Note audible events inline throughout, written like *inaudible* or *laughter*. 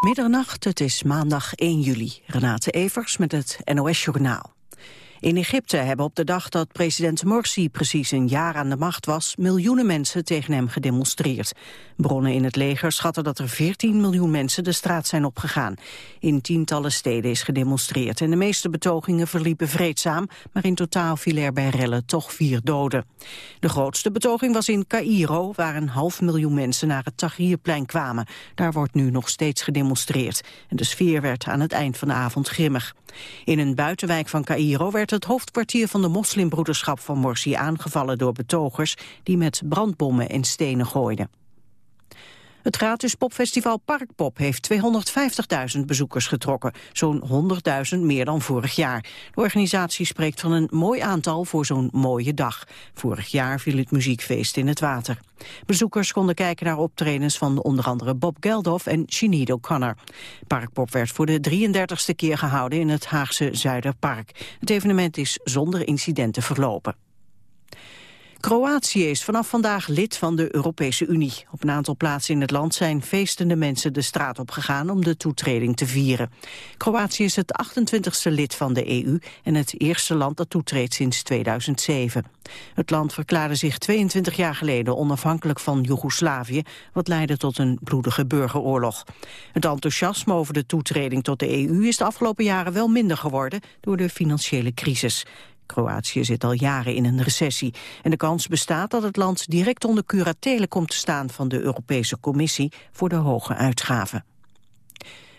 Middernacht, het is maandag 1 juli. Renate Evers met het NOS Journaal. In Egypte hebben op de dag dat president Morsi precies een jaar aan de macht was... miljoenen mensen tegen hem gedemonstreerd. Bronnen in het leger schatten dat er 14 miljoen mensen de straat zijn opgegaan. In tientallen steden is gedemonstreerd en de meeste betogingen verliepen vreedzaam... maar in totaal vielen er bij rellen toch vier doden. De grootste betoging was in Cairo, waar een half miljoen mensen naar het Tahrirplein kwamen. Daar wordt nu nog steeds gedemonstreerd. En de sfeer werd aan het eind van de avond grimmig. In een buitenwijk van Cairo werd het hoofdkwartier van de moslimbroederschap van Morsi aangevallen door betogers die met brandbommen en stenen gooiden. Het gratis popfestival Parkpop heeft 250.000 bezoekers getrokken. Zo'n 100.000 meer dan vorig jaar. De organisatie spreekt van een mooi aantal voor zo'n mooie dag. Vorig jaar viel het muziekfeest in het water. Bezoekers konden kijken naar optredens van onder andere Bob Geldof en Sinead O'Connor. Parkpop werd voor de 33ste keer gehouden in het Haagse Zuiderpark. Het evenement is zonder incidenten verlopen. Kroatië is vanaf vandaag lid van de Europese Unie. Op een aantal plaatsen in het land zijn feestende mensen de straat op gegaan om de toetreding te vieren. Kroatië is het 28ste lid van de EU en het eerste land dat toetreedt sinds 2007. Het land verklaarde zich 22 jaar geleden onafhankelijk van Joegoslavië, wat leidde tot een bloedige burgeroorlog. Het enthousiasme over de toetreding tot de EU is de afgelopen jaren wel minder geworden door de financiële crisis. Kroatië zit al jaren in een recessie. En de kans bestaat dat het land direct onder curatele komt te staan van de Europese Commissie voor de hoge uitgaven.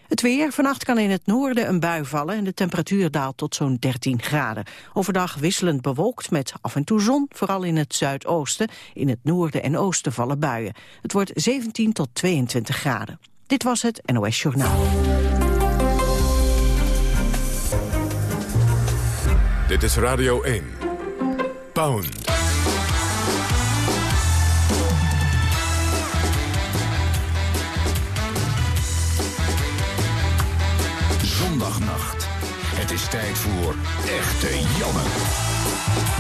Het weer. Vannacht kan in het noorden een bui vallen en de temperatuur daalt tot zo'n 13 graden. Overdag wisselend bewolkt met af en toe zon, vooral in het zuidoosten. In het noorden en oosten vallen buien. Het wordt 17 tot 22 graden. Dit was het NOS Journaal. Dit is Radio 1. Pound. Zondagnacht. Het is tijd voor Echte Janne.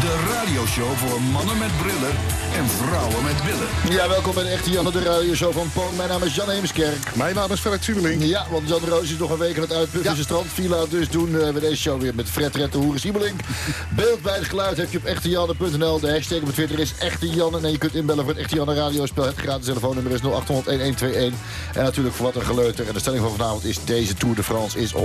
De radioshow voor mannen met brillen en vrouwen met billen. Ja, welkom bij de Echte Janne, de radioshow van Poon. Mijn naam is Jan Heemskerk. Mijn naam is Fred Siebeling. Ja, want Jan Roos is nog een week aan het uitputten in zijn strandvilla. Dus doen uh, we deze show weer met Fred Red de Hoeren Siebeling. *laughs* Beeld bij het geluid heb je op echtejanne.nl. De hashtag op Twitter is Echte Janne. En je kunt inbellen voor het Echte Janne radiospel. Het gratis telefoonnummer is 0800-1121. En natuurlijk voor wat een geleuter. En de stelling van vanavond is deze Tour de France is 100%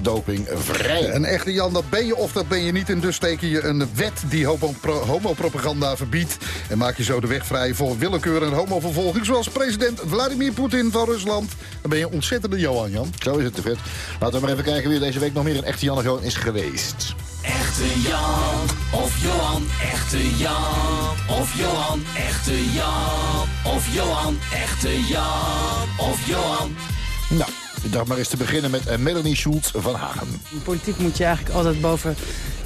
dopingvrij. Een echte Jan, dat ben je of dat ben je niet. En dus teken je een wet die homopropaganda verbiedt. En maak je zo de weg vrij voor willekeur en homovervolging. Zoals president Vladimir Poetin van Rusland. Dan ben je ontzettende Johan, Jan. Zo is het, te vet. Laten we maar even kijken wie er deze week nog meer een echte Jan gewoon is geweest. Echte Jan of Johan, echte Jan of Johan, echte Jan of Johan, echte Jan of Johan. Nou, ik dacht maar eens te beginnen met uh, Melanie Schultz van Hagen. In politiek moet je eigenlijk altijd boven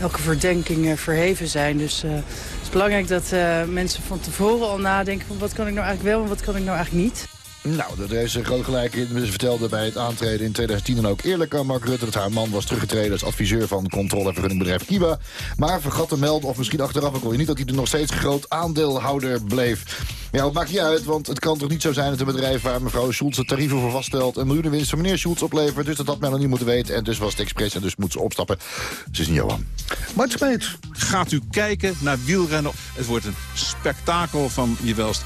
elke verdenking uh, verheven zijn. Dus uh, het is belangrijk dat mensen van tevoren al nadenken... van wat kan ik nou eigenlijk wel en wat kan ik nou eigenlijk niet. Nou, dat heeft ze groot gelijk in. Ze vertelde bij het aantreden in 2010 dan ook eerlijk aan Mark Rutte... dat haar man was teruggetreden als adviseur van controle- en vergunningbedrijf Kiba. Maar vergat te melden, of misschien achteraf ook wel niet... dat hij er nog steeds groot aandeelhouder bleef. Ja, het maakt niet uit, want het kan toch niet zo zijn dat een bedrijf... waar mevrouw Schultz het tarieven voor vaststelt... een miljoenenwinst van meneer Schultz oplevert. Dus dat had men nog niet moeten weten. En dus was het expres en dus moet ze opstappen. Ze is een Johan. Mart Smeets. Gaat u kijken naar wielrennen. Het wordt een spektakel van je welst.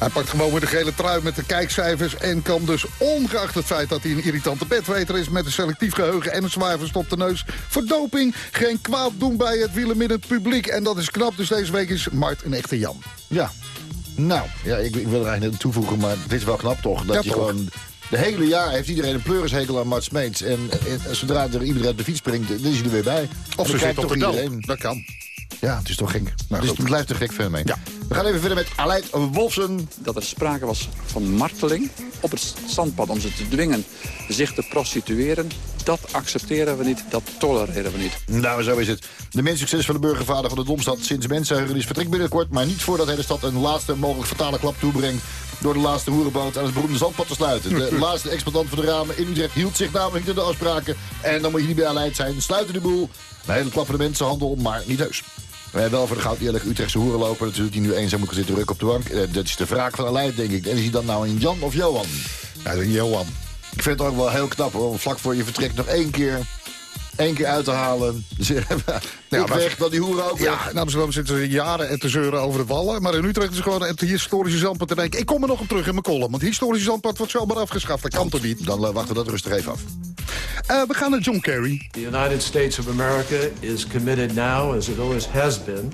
Hij pakt gewoon weer de gele trui met de kijkcijfers... en kan dus, ongeacht het feit dat hij een irritante bedweter is... met een selectief geheugen en een zwaar verstopte neus... voor doping geen kwaad doen bij het wielenmiddend publiek. En dat is knap, dus deze week is Mart een echte Jan. Ja, nou, ja, ik, ik wil er eigenlijk niet toevoegen, maar dit is wel knap toch? Dat Ja, je toch. gewoon... De hele jaar heeft iedereen een pleurishekel aan Mart Smeets. En, en zodra er iedereen op de fiets springt, dan is hij er weer bij. Of ze zit op de iedereen. Dat kan. Ja, het is toch gek. Nou, dus goed. het blijft een gek fenomeen. Ja. We gaan even verder met Aleid Wolfsen. dat er sprake was van marteling op het zandpad om ze te dwingen zich te prostitueren. Dat accepteren we niet, dat tolereren we niet. Nou, zo is het. De minst succesvolle burgervader van de Domstad sinds Mensenheugen is vertrekt binnenkort... maar niet voordat hij de stad een laatste mogelijk fatale klap toebrengt... door de laatste hoerenboot aan het beroemde zandpad te sluiten. De *laughs* laatste exploitant van de ramen in Utrecht hield zich namelijk niet aan de afspraken. En dan moet je niet bij Aleid zijn. Sluiten de boel. Een hele klap van de mensenhandel, maar niet heus. We hebben wel voor de goud eerlijke Utrechtse hoerenloper... natuurlijk die nu eenzaam moet zitten rukken op de bank. Eh, dat is de wraak van Aleid, denk ik. En is hij dan nou een Jan of Johan? Ja, Johan. Ik vind het ook wel heel knap hoor, vlak voor je vertrek nog één keer... één keer uit te halen. Dus, *laughs* ik maar- weg, dan die hoeren ook weg. Ja, in Amsterdam zitten ze jaren te zeuren over de wallen. Maar in Utrecht is gewoon het historische zandpad te denken. Ik kom er nog op terug in mijn column. Want historische zandpad wordt zomaar afgeschaft. Dat kan toch niet? Dan eh, wachten we dat rustig even af. Eh, we gaan naar John Kerry. The United States of America is committed now, as it always has been,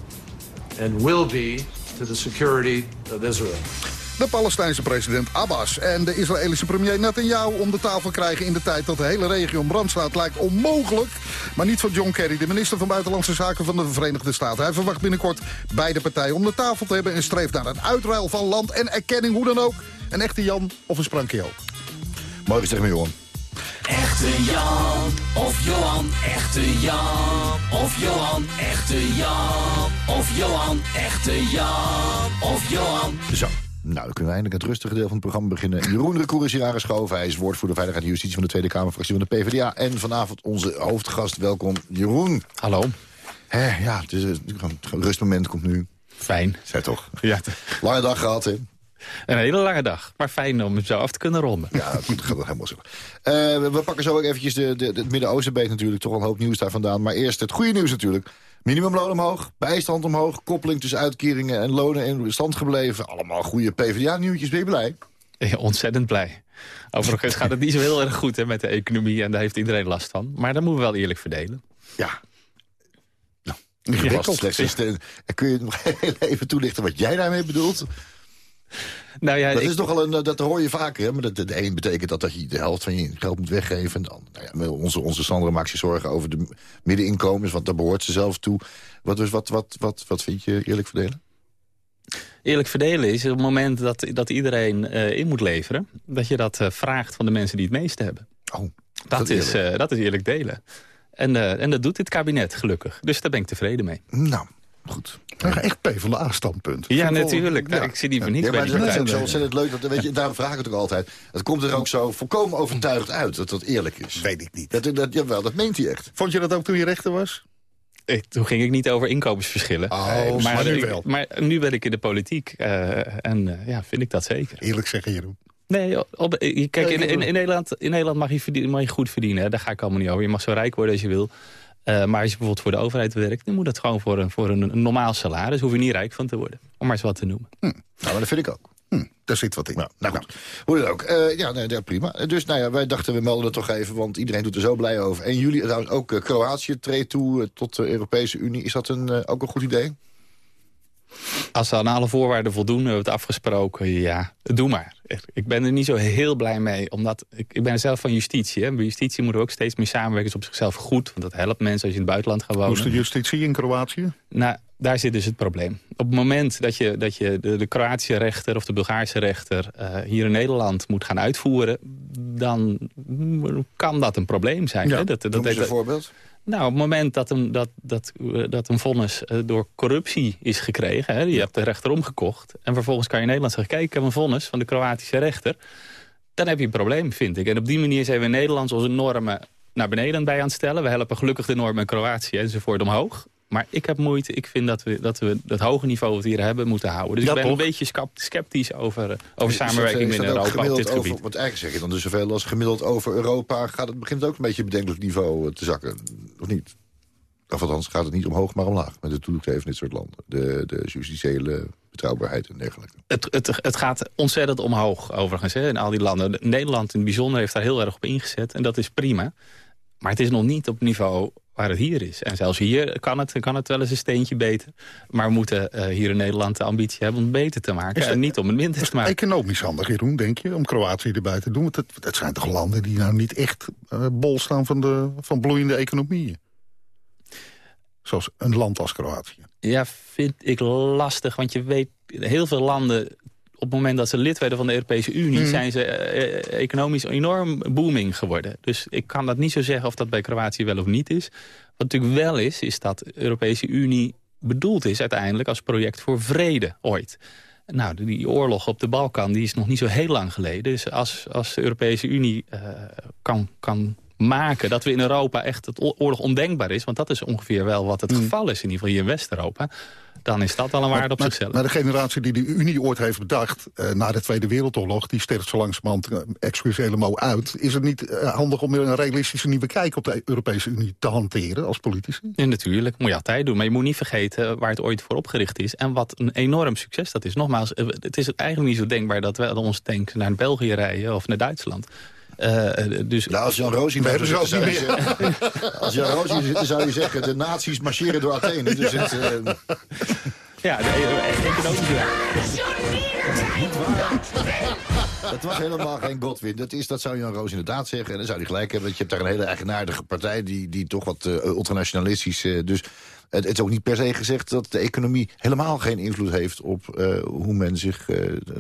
and will be, to the security of Israel. De Palestijnse president Abbas en de Israëlische premier Netanyahu om de tafel krijgen in de tijd dat de hele regio in brand staat lijkt onmogelijk. Maar niet van John Kerry, de minister van Buitenlandse Zaken van de Verenigde Staten. Hij verwacht binnenkort beide partijen om de tafel te hebben en streeft naar een uitruil van land en erkenning, hoe dan ook. Een echte Jan of een sprankje ook. Mooi gezegd, mijn jongen. Echte Jan of Johan, echte Jan of Johan, echte Jan of Johan, echte Jan of Johan. Zo. Nou, dan kunnen we eindelijk het rustige deel van het programma beginnen. Jeroen Recour is hier aangeschoven. Hij is woordvoerder Veiligheid en Justitie van de Tweede Kamerfractie van de PvdA. En vanavond onze hoofdgast. Welkom, Jeroen. Hallo. Ja, het is rustmoment komt nu. Fijn. Zij toch? Ja, Lange dag gehad, hè? een hele lange dag. Maar fijn om het zo af te kunnen ronden. Ja, het gaat helemaal zo. Eh, we- pakken zo ook eventjes de, de, het Midden-Oostenbeet natuurlijk. Toch wel een hoop nieuws daar vandaan. Maar eerst het goede nieuws natuurlijk. Minimumloon omhoog, bijstand omhoog... koppeling tussen uitkeringen en lonen in stand gebleven. Allemaal goede PvdA-nieuwtjes. Ben je blij? Ja, ontzettend blij. Overigens gaat het niet zo heel erg goed hè, met de economie. En daar heeft iedereen last van. Maar dat moeten we wel eerlijk verdelen. Ja. Nou. En kun je nog *laughs* even toelichten wat jij daarmee bedoelt? Nou ja, Dat, ik- is toch al een, dat hoor je vaker. Hè? Maar dat, de een betekent dat, dat je de helft van je geld moet weggeven. En dan, nou ja, onze, onze Sandra maakt zich zorgen over de middeninkomens. Want daar behoort ze zelf toe. Wat, dus, wat, wat, wat, wat vind je eerlijk verdelen? eerlijk verdelen is op het moment dat, dat iedereen eh, in moet leveren... dat je dat eh, vraagt van de mensen die het meeste hebben. Oh, Dat, is, eh, dat is eerlijk delen. En, en dat doet dit kabinet gelukkig. Dus daar ben ik tevreden mee. Nou, goed. Echt echt PvdA-standpunt. Ja, natuurlijk. Ik zit niet voor niets Ja, bij maar die dat is zo ontzettend leuk. Dat, weet je, daarom vraag ik het ook altijd. Het komt er ook zo volkomen overtuigd uit dat dat eerlijk is. Weet ik niet. Dat, dat, jawel, dat meent hij echt. Vond je dat ook toen je rechter was? Ik- Toen ging ik niet over inkomensverschillen. Oh, maar nu ik- wel. maar nu ben ik in de politiek. eh, en eh, ja, vind ik dat zeker. Eerlijk zeggen, Jeroen. Nee, op, kijk, in, in, in, Nederland, in Nederland mag je, verdienen, mag je goed verdienen. Hè? Daar ga ik allemaal niet over. Je mag zo rijk worden als je wil. Eh, maar als je bijvoorbeeld voor de overheid werkt... dan moet dat gewoon voor een, voor een, een normaal salaris. hoef je niet rijk van te worden. Om maar eens wat te noemen. Nou, maar dat vind ik ook. Hm, daar zit wat in. Nou, nou goed. Hoe dan ook. Eh, ja, nee, ja, prima. Dus nou ja, wij dachten we melden het toch even, want iedereen doet er zo blij over. En jullie trouwens ook eh, Kroatië treedt toe tot de Europese Unie. Is dat een, ook een goed idee? Als ze aan alle voorwaarden voldoen, hebben we het afgesproken. Ja, doe maar. Ik- ben er niet zo heel blij mee. Omdat ik, ik ben zelf van justitie. Hè. Bij justitie moeten we ook steeds meer samenwerken. is op zichzelf goed. Want dat helpt mensen als je in het buitenland gaat Hoe is de wonen. justitie in Kroatië? Nou, daar zit dus het probleem. Op het moment dat je, dat je de, de Kroatische rechter of de Bulgaarse rechter... eh, hier in Nederland moet gaan uitvoeren... dan kan dat een probleem zijn. Ja, hè? Dat, dat, dat- een voorbeeld. Nou, op het moment dat een, dat, dat, eh, dat een vonnis eh, door corruptie is gekregen... Hè, je hebt de rechter omgekocht... en vervolgens kan je in Nederland zeggen... kijk, ik heb een vonnis van de Kroatische rechter... dan heb je een probleem, vind ik. En op die manier zijn we in Nederland onze normen naar beneden bij aan het stellen. We helpen gelukkig de normen in Kroatië enzovoort omhoog. Maar ik heb moeite, ik vind dat we dat, we dat hoge niveau wat we hier hebben moeten houden. Dus Ja, ik ben toch? een beetje sceptisch over, eh, over samenwerking ook Europa op dit gebied. Want eigenlijk zeg je dan dus zoveel als gemiddeld over Europa... Gaat het, begint het ook een beetje bedenkelijk niveau eh, te zakken. Of niet? Of althans gaat het niet omhoog, maar omlaag. Met de van dit soort landen. De, de justitiële betrouwbaarheid en dergelijke. Het, het, het gaat ontzettend omhoog, overigens, hè, in al die landen. Nederland in het bijzonder heeft daar heel erg op ingezet. En dat is prima. Maar het is nog niet op niveau waar het hier is. En zelfs hier kan het, kan het wel eens een steentje beter. Maar we moeten eh, hier in Nederland de ambitie hebben om het beter te maken. Dat- en niet om het minder te maken. Economisch handig, Jeroen, denk je, om Kroatië erbij te doen? Want het, het zijn toch landen die nou niet echt eh, bol staan van, de, van bloeiende economieën? Zoals een land als Kroatië. Ja, vind ik lastig. Want je weet, heel veel landen... op het moment dat ze lid werden van de Europese Unie... Mhm. zijn ze eh, eh, economisch enorm booming geworden. Dus ik kan dat niet zo zeggen of dat bij Kroatië wel of niet is. Wat natuurlijk wel is, is dat de Europese Unie bedoeld is... uiteindelijk als project voor vrede ooit. Nou, die oorlog op de Balkan die is nog niet zo heel lang geleden. Dus als, als de Europese Unie eh, kan, kan maken dat we in Europa echt het o- oorlog ondenkbaar is... want dat is ongeveer wel wat het geval is, in ieder geval hier in West-Europa... dan is dat al een waarde op maar, zichzelf. Maar de generatie die de Unie ooit heeft bedacht... Uh, na de Tweede Wereldoorlog, die sterft zo langzamerhand uh, excuus helemaal uit. Is het niet uh, handig om een realistische nieuwe kijk op de Europese Unie te hanteren als politici? Ja, natuurlijk. moet je altijd doen. Maar je moet niet vergeten waar het ooit voor opgericht is. En wat een enorm succes dat is. Nogmaals, het is eigenlijk niet zo denkbaar dat we ons tanks naar België rijden of naar Duitsland. Uh, dus, nou, als Jan Roos niet zou je meer. zeggen, als Jan Roos hier zit, dan zou je zeggen... de nazi's marcheren door Athene. Dus het, uh, ja, de economische Dat was helemaal geen Godwin. Dat, is, dat zou Jan Roos inderdaad zeggen. En dan zou hij gelijk hebben. Want je hebt daar een hele eigenaardige partij... die, die toch wat uh, ultranationalistisch... Uh, dus het, het, is ook niet per se gezegd dat de economie helemaal geen invloed heeft... op uh, hoe men zich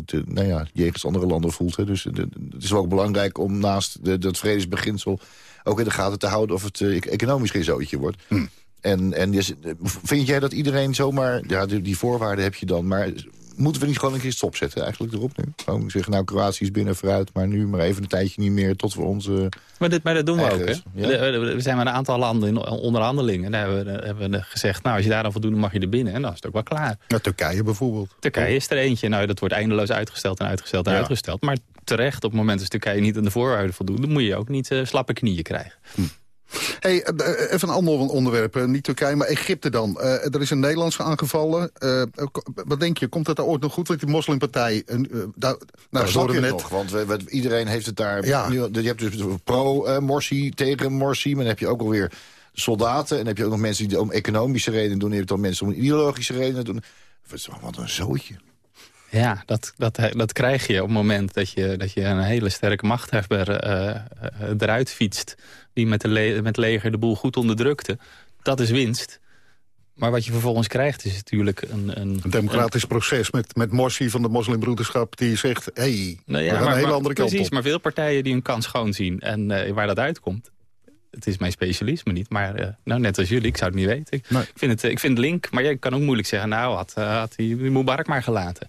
te, nou ja, jegens andere landen voelt. Hè. Dus de, het is ook belangrijk om naast de, dat vredesbeginsel... ook in de gaten te houden of het economisch geen zootje wordt. Hm. En, en dus, vind jij dat iedereen zomaar... Ja, die, die voorwaarden heb je dan, maar moeten we niet gewoon een keer stopzetten eigenlijk erop nu? Gewoon zeggen, nou, Kroatië is binnen vooruit, maar nu maar even een tijdje niet meer tot we onze... Maar, dit, maar dat doen we ook, hè? Ja? We zijn met een aantal landen in onderhandelingen. Daar hebben we, hebben we gezegd, nou, als je daar dan voldoet, mag je er binnen. En dan is het ook wel klaar. Ja, Turkije bijvoorbeeld. Turkije is er eentje. Nou, dat wordt eindeloos uitgesteld en uitgesteld en Ja. uitgesteld. Maar terecht, op het moment dat Turkije niet aan de voorwaarden voldoet... dan moet je ook niet eh, slappe knieën krijgen. Hey, eh, even een ander onderwerp. eh, Niet Turkije, maar Egypte dan. Eh, er is een Nederlandse aangevallen. Eh, wat denk je, komt het daar ooit nog goed? Want die moslimpartij... eh, eh, daar, nou, het net, nog? Want we, we- iedereen heeft het daar... Ja. Nu, je hebt dus pro-Morsi, tegen Morsi... maar dan heb je ook alweer soldaten... en dan heb je ook nog mensen die om economische redenen doen... en je hebt dan mensen om ideologische redenen doen. Wat een zootje. Ja, dat, dat, dat krijg je op het moment dat je, dat je een hele sterke machthebber eh, eh, eruit fietst... die met, de le met leger de boel goed onderdrukte. Dat is winst. Maar wat je vervolgens krijgt is natuurlijk een... een een democratisch proces met, met Morsi van de moslimbroederschap... die zegt, hé, hey, Nou we ja, gaan maar, een hele maar- andere kant precies, op. maar veel partijen die hun kans schoon zien en eh, waar dat uitkomt. Het is mijn specialisme niet, maar eh, nou, net als jullie, ik zou het niet weten. Ik, Nee. vind, het, eh, ik vind het link, maar je kan ook moeilijk zeggen... nou, had, eh, had die Mubarak maar gelaten.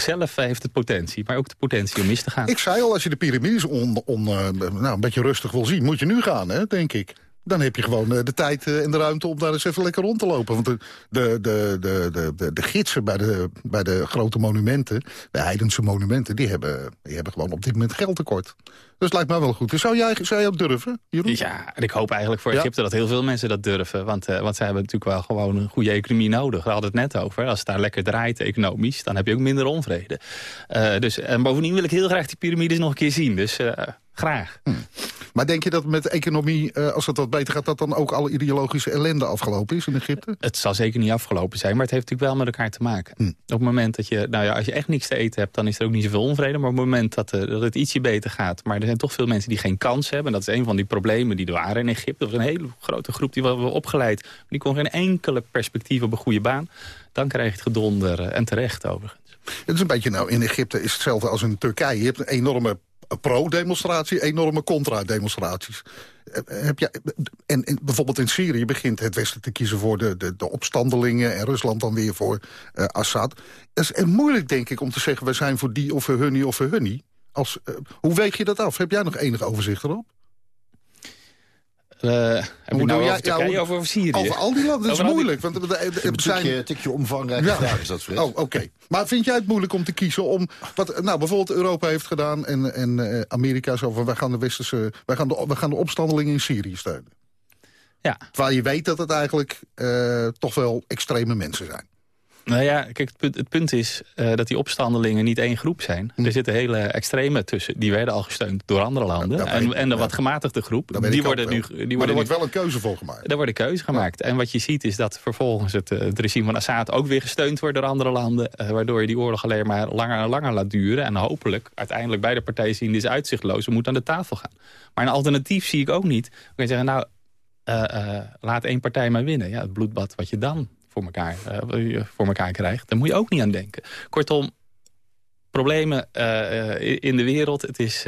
Zichzelf eh, heeft het potentie, maar ook de potentie om mis te gaan. Ik zei al, als je de piramides on, eh, nou, een beetje rustig wil zien... moet je nu gaan, hè, denk ik. Dan heb je gewoon eh, de tijd eh, en de ruimte om daar eens even lekker rond te lopen. Want de, de, de, de, de, de, gidsen bij de, bij de grote monumenten, de heidense monumenten... Die hebben, die hebben gewoon op dit moment geldtekort. Dus het lijkt mij wel goed. Dus zou jij, zou jij ook durven, Jeroen? Ja, en ik hoop eigenlijk voor Ja? Egypte dat heel veel mensen dat durven. Want, eh, want zij hebben natuurlijk wel gewoon een goede economie nodig. We hadden het net over. Als het daar lekker draait economisch, dan heb je ook minder onvrede. Dus, en bovendien wil ik heel graag die piramides nog een keer zien. Dus graag. Maar denk je dat met economie, eh, als het wat beter gaat... dat dan ook alle ideologische ellende afgelopen is in Egypte? Het zal zeker niet afgelopen zijn, maar het heeft natuurlijk wel met elkaar te maken. Hm. Op het moment dat je, nou ja, als je echt niks te eten hebt, dan is er ook niet zoveel onvrede. Maar op het moment dat, eh, dat het ietsje beter gaat, maar er zijn toch veel mensen die geen kans hebben. En dat is een van die problemen die er waren in Egypte. Er was een hele grote groep die we hebben opgeleid. Maar die kon geen enkele perspectief op een goede baan. Dan krijg je het gedonder eh, en terecht overigens. Het is een beetje, nou, in Egypte is hetzelfde als in Turkije. Je hebt een enorme pro-demonstratie, enorme contra-demonstraties. Eh, Heb je, en, en bijvoorbeeld in Syrië begint het Westen te kiezen voor de, de, de opstandelingen... en Rusland dan weer voor eh, Assad. Het is eh, moeilijk, denk ik, om te zeggen... we zijn voor die of voor hunnie of voor hunnie. Als, eh, hoe weeg je dat af? Heb jij nog enig overzicht erop? Eh, heb je doe nou over Turkije ja, hoe- of over Syrië? Over al die landen, dat is Over moeilijk. Want er- er Een zijn- tikje, tikje omvangrijke Ja. vraag is dat, Fred. Oh, oké. Maar vind jij het moeilijk om te kiezen om... wat nou, bijvoorbeeld Europa heeft gedaan en, en eh, Amerika zo van... wij gaan de, westerse, wij gaan de, wij gaan de opstandelingen in Syrië steunen. Ja. Terwijl je weet dat het eigenlijk eh, toch wel extreme mensen zijn. Nou ja, kijk, het punt, het punt is eh, dat die opstandelingen niet één groep zijn. Hm. Er zitten hele extreme tussen. Die werden al gesteund door andere landen. en, ik, en de ja. wat gematigde groep, die worden nu... Die maar er worden wordt nu wel een keuze voor gemaakt. daar worden keuzes gemaakt. En wat je ziet is dat vervolgens het, eh, het regime van Assad ook weer gesteund wordt door andere landen. eh, waardoor je die oorlog alleen maar langer en langer laat duren. En hopelijk uiteindelijk beide partijen zien dit is uitzichtloos. We moeten aan de tafel gaan. Maar een alternatief zie ik ook niet. Dan kun je zeggen, nou, laat één partij maar winnen. Ja, het bloedbad wat je dan voor elkaar, eh, voor elkaar krijgt, daar moet je ook niet aan denken. Kortom, problemen eh, eh, in de wereld. Het is,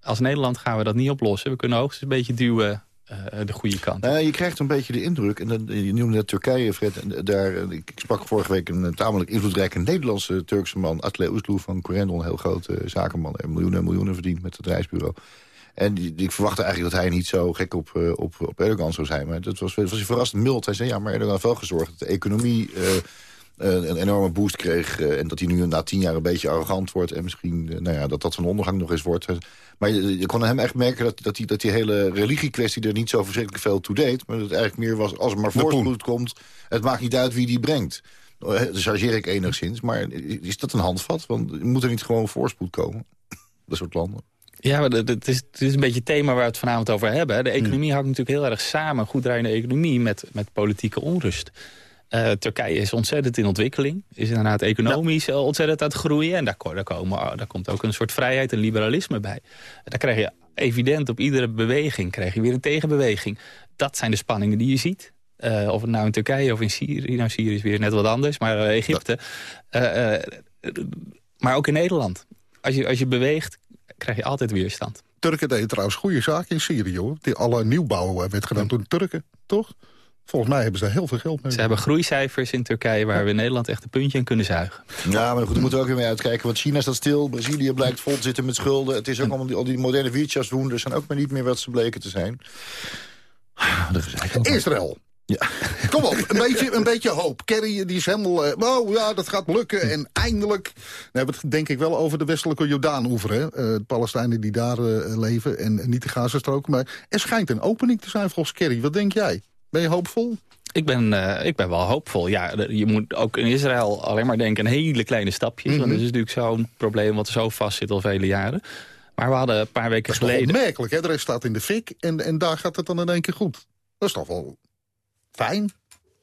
als Nederland gaan we dat niet oplossen. We kunnen hoogstens een beetje duwen de goede kant. Nou, je krijgt een beetje de indruk, en dan, je noemde net Turkije, Fred. Daar, ik sprak vorige week een tamelijk invloedrijke Nederlandse Turkse man... Atle Uslu van Corendon, een heel grote zakenman. En miljoenen en miljoenen verdient met het reisbureau. En die, die- ik verwachtte eigenlijk dat hij niet zo gek op, eh, op, op Erdogan zou zijn. Maar dat was, was hij verrassend mild. Hij zei, ja, maar Erdogan heeft wel gezorgd dat de economie... eh, eh, een enorme boost kreeg... en dat hij nu na tien jaar een beetje arrogant wordt... en misschien nou ja, dat dat zijn ondergang nog eens wordt. Maar je, je kon hem echt merken dat, dat, die, dat die hele religiekwestie... er niet zo verschrikkelijk veel toe deed. Maar dat het eigenlijk meer was, als er maar voorspoed komt... het maakt niet uit wie die brengt. Dat chargeer ik enigszins, maar is dat een handvat? Want moet er niet gewoon voorspoed komen? *laughs* Dat soort landen. Ja, maar het is, het is een beetje het thema waar we het vanavond over hebben. De economie hangt natuurlijk heel erg samen, goed draaiende economie, met, met politieke onrust. Eh, Turkije is ontzettend in ontwikkeling. Is inderdaad economisch ontzettend aan het groeien. En daar, ko- daar, komen, oh, daar komt ook een soort vrijheid en liberalisme bij. Daar krijg je evident op iedere beweging krijg je weer een tegenbeweging. Dat zijn de spanningen die je ziet. Eh, of het nou in Turkije of in Syrië. Nou, Syrië is weer net wat anders, maar eh, Egypte. Maar ook in Nederland. Als je, als je beweegt, krijg je altijd weerstand. Turken deden trouwens goede zaken in Syrië, hoor. Die alle nieuwbouw eh, werd gedaan door de Turken, toch? Volgens mij hebben ze daar heel veel geld mee. Ze hebben groeicijfers in Turkije waar we in Nederland echt een puntje in kunnen zuigen. Ja, maar goed, daar moeten we ook weer mee uitkijken. Want China staat stil, Brazilië blijkt vol te zitten met schulden. Het is ook allemaal die, al die moderne wirtschaftswonders zijn ook maar niet meer wat ze bleken te zijn. Gezeik. Israël. Ja. Kom op, een beetje, een beetje hoop. Kerry die is helemaal... eh, oh ja, dat gaat lukken. En eindelijk... Dan hebben we het denk ik wel over de westelijke Jordaan-oever. Eh, de Palestijnen die daar eh, leven en niet de Gazastrook. Maar er schijnt een opening te zijn volgens Kerry. Wat denk jij? Ben je hoopvol? Ik ben, ik ben wel hoopvol. Ja, je moet ook in Israël alleen maar denken aan hele kleine stapjes. Mhm. Want het is natuurlijk zo'n probleem wat er zo vast zit al vele jaren. Maar we hadden een paar weken Dat is geleden... opmerkelijk, hè? De rest staat in de fik en, en daar gaat het dan in één keer goed. Dat is toch wel fijn?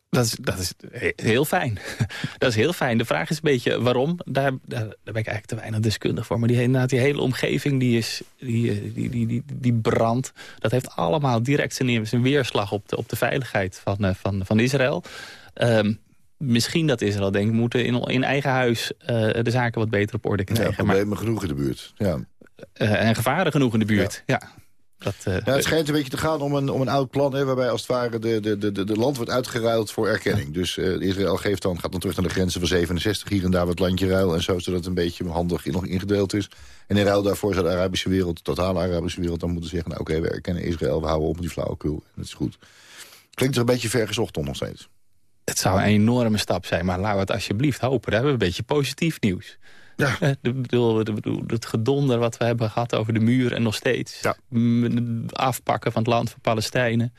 Dat is, dat is he- heel fijn. *laughs* dat is heel fijn. De vraag is een beetje waarom. Daar, daar, daar ben ik eigenlijk te weinig deskundig voor. Maar die, inderdaad, die hele omgeving die, is, die, eh, die, die, die, die brand... dat heeft allemaal direct zijn, zijn weerslag op de, op de veiligheid van, eh, van, van Israël. Ehm, misschien dat Israël denkt... we moeten in, in eigen huis eh, de zaken wat beter op orde Ja, krijgen. maar, problemen genoeg in de buurt. Ja. eh, en gevaren genoeg in de buurt. Ja. Dat, eh, Ja, het schijnt een beetje te gaan om een, om een oud plan... Hè, waarbij als het ware de, de, de, de, land wordt uitgeruild voor erkenning. Dus eh, Israël geeft dan, gaat dan terug naar de grenzen van 67... hier en daar wat landje ruil en zo... zodat het een beetje handig nog ingedeeld is. En in ruil daarvoor zou de Arabische wereld, de totale Arabische wereld... dan moeten zeggen, nou oké, we erkennen Israël... we houden op met die flauwekul en dat is goed. Klinkt er een beetje ver gezocht toch nog steeds. Het zou een enorme stap zijn, maar laten we het alsjeblieft hopen. Dan hebben we een beetje positief nieuws. Ja. Eh, de- bedoel, de- bedoel, het gedonder wat we hebben gehad over de muur en nog steeds. Ja. Afpakken van het land van Palestijnen.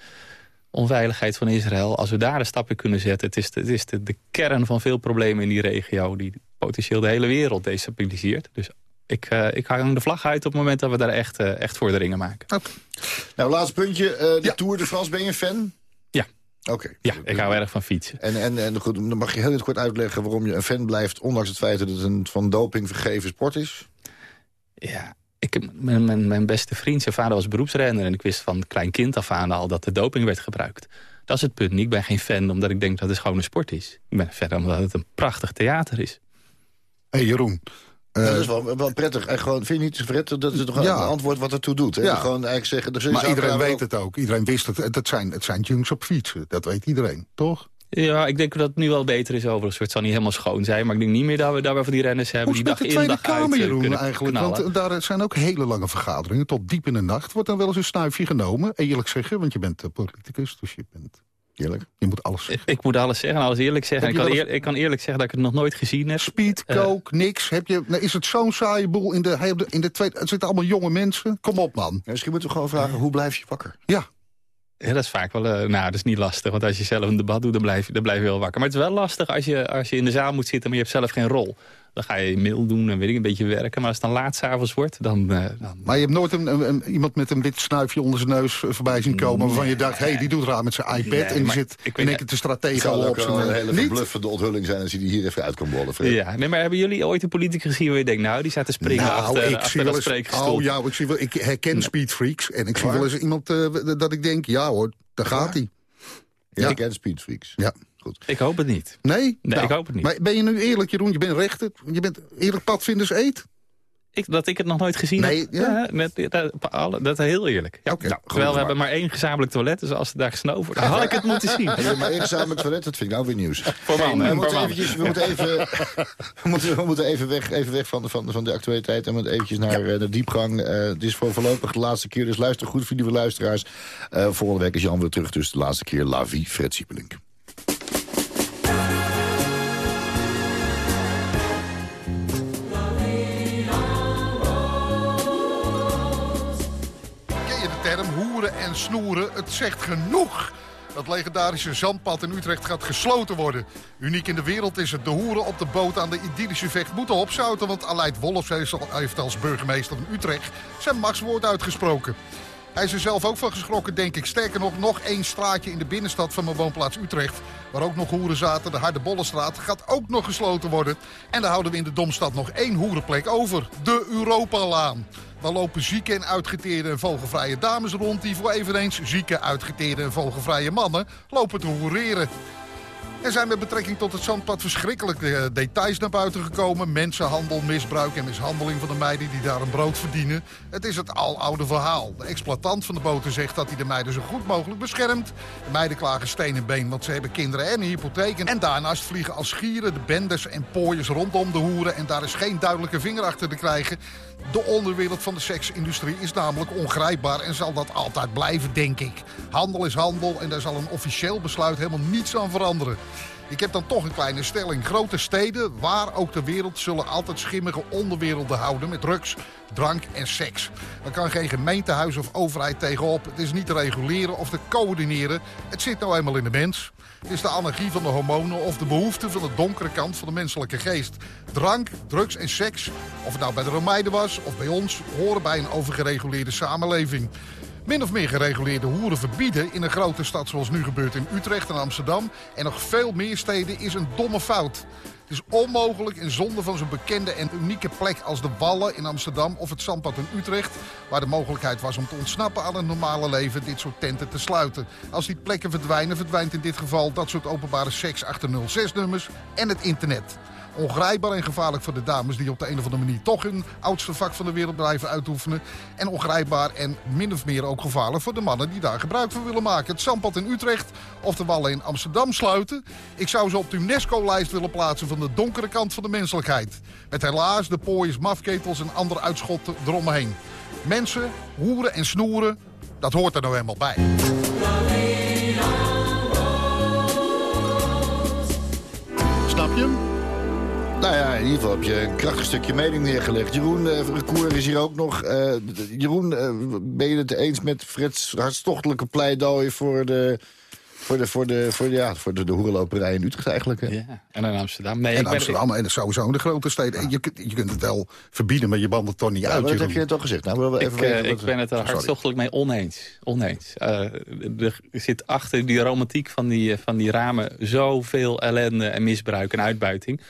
Onveiligheid van Israël. Als we daar een stap in kunnen zetten. Het is, de, het is de, de kern van veel problemen in die regio... die potentieel de hele wereld destabiliseert. Dus ik, eh, ik hang de vlag uit op het moment dat we daar echt, eh, echt vorderingen maken. Nou, laatste puntje. eh, de Ja. Tour de France, ben je een fan? Oké. Ja, ik hou erg van fietsen. En, en, en goed, dan mag je heel kort uitleggen waarom je een fan blijft... ondanks het feit dat het een van doping vergeven sport is? Ja, ik, mijn, mijn, mijn beste vriend, zijn vader was beroepsrenner... en ik wist van klein kind af aan al dat de doping werd gebruikt. Dat is het punt. Ik ben geen fan omdat ik denk dat het gewoon een sport is. Ik ben een fan omdat het een prachtig theater is. Hey Jeroen, Ja, dat is wel, wel prettig. En gewoon, vind je niet prettig? Dat is toch een Ja. antwoord wat ertoe doet. Hè? Ja. Gewoon eigenlijk zeggen... Dus maar iedereen weet ook- het ook. Iedereen wist het. Het zijn, het zijn junks op fietsen. Dat weet iedereen, toch? Ja, ik denk dat het nu wel beter is overigens. Het zal niet helemaal schoon zijn, maar ik denk niet meer dat we, we van die renners hebben... Hoe die dag de in, Tweede dag Kamer, eh, Jeroen, eigenlijk? knallen. Want eh, daar zijn ook hele lange vergaderingen, tot diep in de nacht. Wordt dan wel eens een snuifje genomen, eerlijk zeggen. Want je bent politicus, dus je, bent, Heerlijk. je moet alles zeggen. Ik moet alles zeggen, alles eerlijk zeggen. Ik kan, eer- ik kan eerlijk zeggen dat ik het nog nooit gezien heb. Speed, Eh, coke, niks. Heb je, nou, is het zo'n saaie boel in de, in de tweede... Het zitten allemaal jonge mensen. Kom op, man. Ja, misschien moeten we gewoon vragen, hoe blijf je wakker? Ja, Ja, dat is vaak wel... eh, nou, dat is niet lastig. Want als je zelf een debat doet, dan blijf, je- dan blijf je wel wakker. Maar het is wel lastig als je, als je in de zaal moet zitten... maar je hebt zelf geen rol. Dan ga je mail doen en weet ik, een beetje werken. Maar als het dan laat s'avonds wordt, dan... eh, dan maar je hebt nooit een, een- een- iemand met een wit snuifje onder zijn neus eh, voorbij zien komen... waarvan je dacht, hé, hey, die doet raar met zijn iPad... Nee, en die zit ik in één keer te Het strategen al ook op zijn... een eh, hele niet? verbluffende onthulling zijn... als hij die hier even uit kan bollen. Fred. ja, nee, maar hebben jullie ooit een politicus gezien waar je denkt... nou, die staat te springen Nou, achter, ik achter zie wel dat spreekgestoel. oh ja, ik, zie wel, ik herken speedfreaks. En ik zie wel eens iemand dat ik denk, ja hoor, daar gaat hij. Ja, Ja. ik ken Speedfreaks. Ja. Goed. Ik hoop het niet. Nee? Nou, ik hoop het niet. Maar ben je nu eerlijk, Jeroen? Je bent rechter. Je bent eerlijk padvinders eet? Ik, dat ik het nog nooit gezien Nee, heb. ja. met, dat, alle- dat heel eerlijk. Ja. Nou, terwijl we hebben maar één gezamenlijk toilet. Dus als het daar gesnoven wordt, dan had ik het moeten zien. *laughs* Maar één gezamenlijk toilet? Dat vind ik nou weer nieuws. Voor we, en moeten voor mannen. eventjes, we moeten even, *laughs* we moeten, we moeten even weg, even weg van, de, van, van de actualiteit... en we moeten eventjes naar eh, de diepgang. Eh, het is voor voorlopig de laatste keer, dus luister goed, lieve luisteraars. Eh, volgende week is Jan weer terug, dus de laatste keer La Vie, Fred Siepelink. En snoeren. Het zegt genoeg. Dat legendarische zandpad in Utrecht gaat gesloten worden. Uniek in de wereld is het. De hoeren op de boot aan de idyllische vecht moeten opzouten... want Aleid Wolfs heeft als burgemeester van Utrecht zijn machtswoord uitgesproken. Hij is er zelf ook van geschrokken, denk ik. Sterker nog, nog één straatje in de binnenstad van mijn woonplaats Utrecht... waar ook nog hoeren zaten, de Harde Bollenstraat, gaat ook nog gesloten worden. En dan houden we in de Domstad nog één hoerenplek over. De Europalaan. Daar lopen zieke en uitgeteerde en vogelvrije dames rond... die voor eveneens zieke, uitgeteerde en vogelvrije mannen lopen te hoereren. Er zijn met betrekking tot het zandpad verschrikkelijke eh, details naar buiten gekomen. Mensenhandel, misbruik en mishandeling van de meiden die daar een brood verdienen. Het is het aloude verhaal. De exploitant van de boten zegt dat hij de meiden zo goed mogelijk beschermt. De meiden klagen steen en been, want ze hebben kinderen en een hypotheek. En daarnaast vliegen als schieren de bendes en pooiers rondom de hoeren. En daar is geen duidelijke vinger achter te krijgen. De onderwereld van de seksindustrie is namelijk ongrijpbaar en zal dat altijd blijven, denk ik. Handel is handel en daar zal een officieel besluit helemaal niets aan veranderen. Ik heb dan toch een kleine stelling. Grote steden, waar ook ter wereld, zullen altijd schimmige onderwerelden houden met drugs, drank en seks. Daar kan geen gemeentehuis of overheid tegenop. Het is niet te reguleren of te coördineren. Het zit nou eenmaal in de mens. Het is de anarchie van de hormonen of de behoefte van de donkere kant van de menselijke geest. Drank, drugs en seks, of het nou bij de Romeinen was of bij ons, horen bij een overgereguleerde samenleving. Min of meer gereguleerde hoeren verbieden in een grote stad zoals nu gebeurt in Utrecht en Amsterdam... en nog veel meer steden is een domme fout. Het is onmogelijk in zonde van zo'n bekende en unieke plek als de Wallen in Amsterdam of het Zandpad in Utrecht, waar de mogelijkheid was om te ontsnappen aan het normale leven, dit soort tenten te sluiten. Als die plekken verdwijnen, verdwijnt in dit geval dat soort openbare seks achter 06-nummers en het internet. Ongrijpbaar en gevaarlijk voor de dames die op de een of andere manier toch hun oudste vak van de wereld blijven uitoefenen. En ongrijpbaar en min of meer ook gevaarlijk voor de mannen die daar gebruik van willen maken. Het Zandpad in Utrecht of de Wallen in Amsterdam sluiten. Ik zou ze op de UNESCO-lijst willen plaatsen van de donkere kant van de menselijkheid. Met helaas de pooiers, mafketels en andere uitschotten eromheen. Mensen, hoeren en snoeren, dat hoort er nou helemaal bij. Nou ja, in ieder geval heb je een krachtig stukje mening neergelegd. Jeroen uh, Recour is hier ook nog. Uh, Jeroen, uh, ben je het eens met Frits hartstochtelijke pleidooi voor de... Voor de, voor de, voor, ja, voor de, de hoerenloperij in Utrecht eigenlijk. Hè? Ja, en in Amsterdam. Nee, en ik ben- Amsterdam en sowieso in de grote steden. En Je, kunt- je kunt het wel verbieden, maar je bandelt toch niet Ja, uit. dat Jeroen. heb je net al gezegd. Nou, we even Ik, eh, weten ik wat- ben het er hartstochtelijk mee oneens. oneens. Eh, er zit achter die romantiek van die, eh, van die ramen zoveel ellende en misbruik en uitbuiting.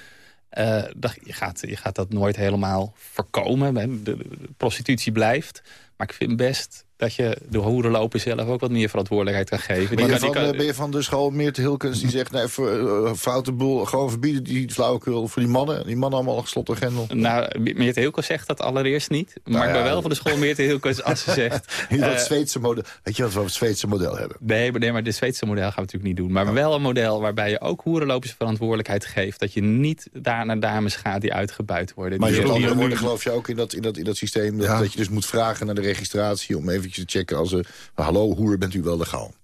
Eh, je, gaat, je gaat dat nooit helemaal voorkomen. de prostitutie blijft. Maar ik vind best dat je de hoerenloper zelf ook wat meer verantwoordelijkheid kan geven. Die Ben je, kan- die van, kan- eh, ben je van de school Meerte Hilkens die zegt... nee, voor, eh, foute boel, gewoon verbieden die flauwekul voor die mannen. Die mannen allemaal gesloten grendel. Nou, Meerte Hilkens zegt dat allereerst niet. Maar Nou ik ben ja, wel van de school Meerte Hilkens als ze zegt... *laughs* Dat eh, Zweedse model. Weet je wat we het Zweedse model hebben? Nee, maar, nee, maar de Zweedse model gaan we natuurlijk niet doen. Maar wel een model waarbij je ook hoerenlopers verantwoordelijkheid geeft. Dat je niet daar naar dames gaat die uitgebuit worden. Maar die, je die- geloof je ook in dat, in dat, in dat systeem... Dat, Ja. dat je dus moet vragen naar de registratie om eventjes te checken... als ze, hallo, hoer, bent u wel legaal?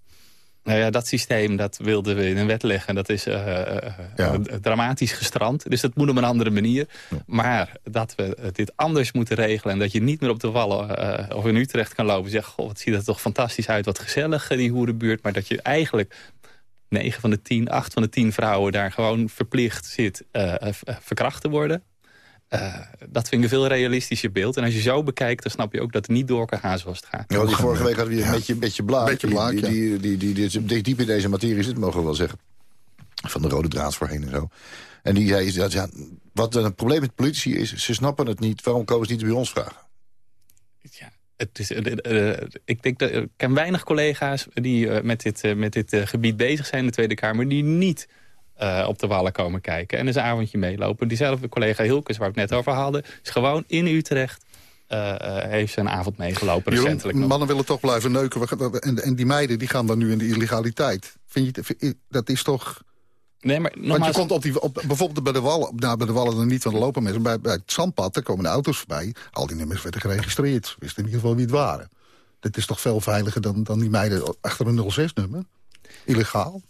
Nou ja, dat systeem dat wilden we in een wet leggen. Dat is eh, eh, Ja. eh, dramatisch gestrand. Dus dat moet op een andere manier. Maar dat we dit anders moeten regelen... en dat je niet meer op de Wallen of in Utrecht kan lopen... en zeggen, goh, wat ziet er toch fantastisch uit, wat gezellig, die hoerenbuurt. Maar dat je eigenlijk 9 van de 10, 8 van de 10 vrouwen... daar gewoon verplicht zit verkracht te worden... Eh, dat vind ik een veel realistischer beeld. En als je zo bekijkt, dan snap je ook dat het niet door kan gaan zoals het gaat. Ja, want die vorige week hadden we een beetje, beetje blaak. Beetje blaak, die, ja. die, die, die, die, die diep in deze materie zit, mogen we wel zeggen. Van de rode draad voorheen en zo. En die zei, dat, ja, wat een probleem met politici is, ze snappen het niet. Waarom komen ze niet bij ons vragen? Ja, het is, eh, eh, ik denk dat ik ken weinig collega's die eh, met dit, eh, met dit eh, gebied bezig zijn in de Tweede Kamer... die niet eh, op de wallen komen kijken en eens een avondje meelopen. Diezelfde collega Hilkes, waar we het net over hadden... is gewoon in Utrecht, eh, heeft ze een avond meegelopen Jeroen, recentelijk nog. mannen willen toch blijven neuken. En, en die meiden die gaan dan nu in de illegaliteit. Vind je, vind- dat is toch... Nee, maar Want je komt op die, op, bijvoorbeeld bij de wallen, nou, bij de wallen dan niet, want er lopen mensen. Bij, bij het zandpad, daar komen de auto's voorbij. Al die nummers werden geregistreerd. Ze wisten in ieder geval wie het waren. Dit is toch veel veiliger dan, dan die meiden achter een 06-nummer? Illegaal.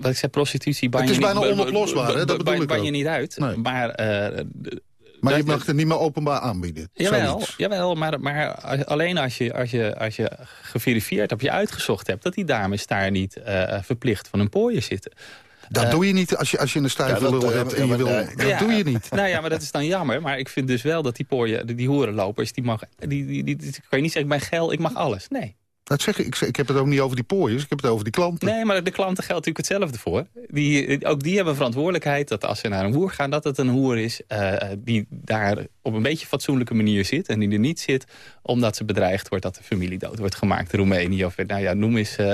Wat ik zei, prostitutie ban Het is je niet- bijna onoplosbaar, hè? Dat bedoel ik ban je niet uit. Nee. Maar eh, Maar je mag het niet meer openbaar aanbieden. Jawel, jawel maar, maar alleen als je, als, je, als je geverifieerd hebt, je uitgezocht hebt... dat die dames daar niet eh, verplicht van hun pooien zitten. Dat Eh, doe je niet als je, als je een stijve Ja, lul hebt en je wil... maar- Dat Ja, doe je niet. Nou ja, maar dat is dan jammer. Maar ik vind dus wel dat die pooien, die, die hoerenlopers... Die mag, die, die, die, die- kan je niet zeggen, ik ben geil, ik mag alles. Nee. Dat zeg ik, ik, heb het ook niet over die pooiers, ik heb het over die klanten. Nee, maar de klanten geldt natuurlijk hetzelfde voor. Die, ook die hebben verantwoordelijkheid dat als ze naar een hoer gaan... dat het een hoer is eh, die daar op een beetje fatsoenlijke manier zit... en die er niet zit omdat ze bedreigd wordt... dat de familie dood wordt gemaakt in Roemenië. Of nou ja, noem eens eh,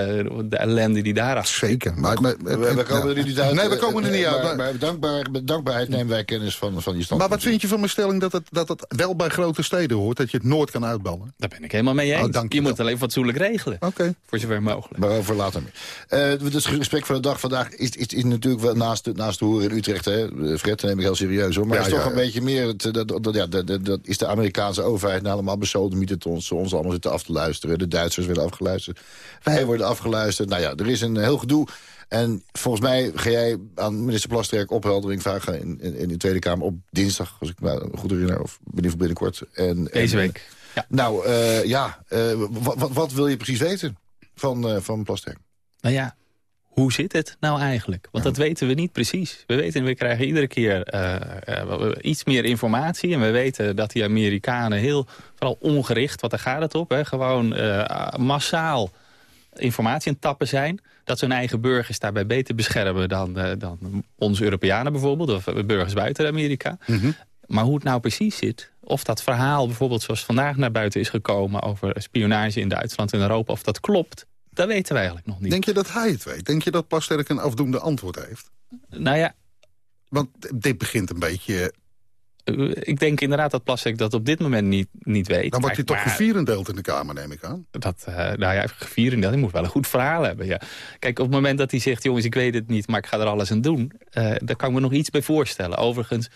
de ellende die daar achter Zeker. Maar, maar- We, we komen er niet uit. Nee, we komen er niet Eh, uit. Maar, dankbaar, dankbaarheid nemen wij kennis van, van die stand. maar wat vind je van mijn stelling dat het, dat het wel bij grote steden hoort... dat je het nooit kan uitballen? Daar ben ik helemaal mee eens. Oh, dank je moet het alleen fatsoenlijk regelen. Oké. Voor zover mogelijk. Maar over later meer. Eh, het gesprek van de dag vandaag is, is, is natuurlijk wel naast, de- naast de horen in Utrecht. Hè? Eh, Fred, dat neem ik heel serieus hoor. Maar Ja, het is toch ja, een ja. beetje meer... Het, dat, dat, ja, dat, is de Amerikaanse overheid nou allemaal besodemieterd ons, ons allemaal zitten af te luisteren. De Duitsers werden afgeluisterd. Wij worden afgeluisterd. Nou ja, er is een heel gedoe. En volgens mij ga jij aan minister Plasterk opheldering vragen in, in, in de Tweede Kamer op dinsdag, als ik me goed herinner, of in ieder geval binnenkort. En, Deze en, week. Ja. Nou, eh, ja, eh, wat, wat, wil je precies weten van, eh, van Plasterk? Nou ja, hoe zit het nou eigenlijk? Want dat weten we niet precies. We weten, we krijgen iedere keer eh, eh, iets meer informatie. En we weten dat die Amerikanen heel, vooral ongericht, wat daar gaat het op. Hè, gewoon eh, massaal informatie aan tappen zijn. Dat ze hun eigen burgers daarbij beter beschermen dan, dan onze Europeanen bijvoorbeeld. Of burgers buiten Amerika. Maar hoe het nou precies zit, of dat verhaal bijvoorbeeld zoals vandaag naar buiten is gekomen... over spionage in Duitsland en Europa, of dat klopt... dat weten we eigenlijk nog niet. Denk je dat hij het weet? Denk je dat Plasterk een afdoende antwoord heeft? Nou ja, Want dit begint een beetje... eh, ik denk inderdaad dat Plastek dat op dit moment niet, niet weet. Dan wordt hij toch gevierendeeld in de Kamer, neem ik aan. Dat, eh nou ja, gevierendeeld, hij moet wel een goed verhaal hebben. Ja. Kijk, op het moment dat hij zegt, jongens, ik weet het niet... maar ik ga er alles aan doen, eh, daar kan ik me nog iets bij voorstellen. Overigens,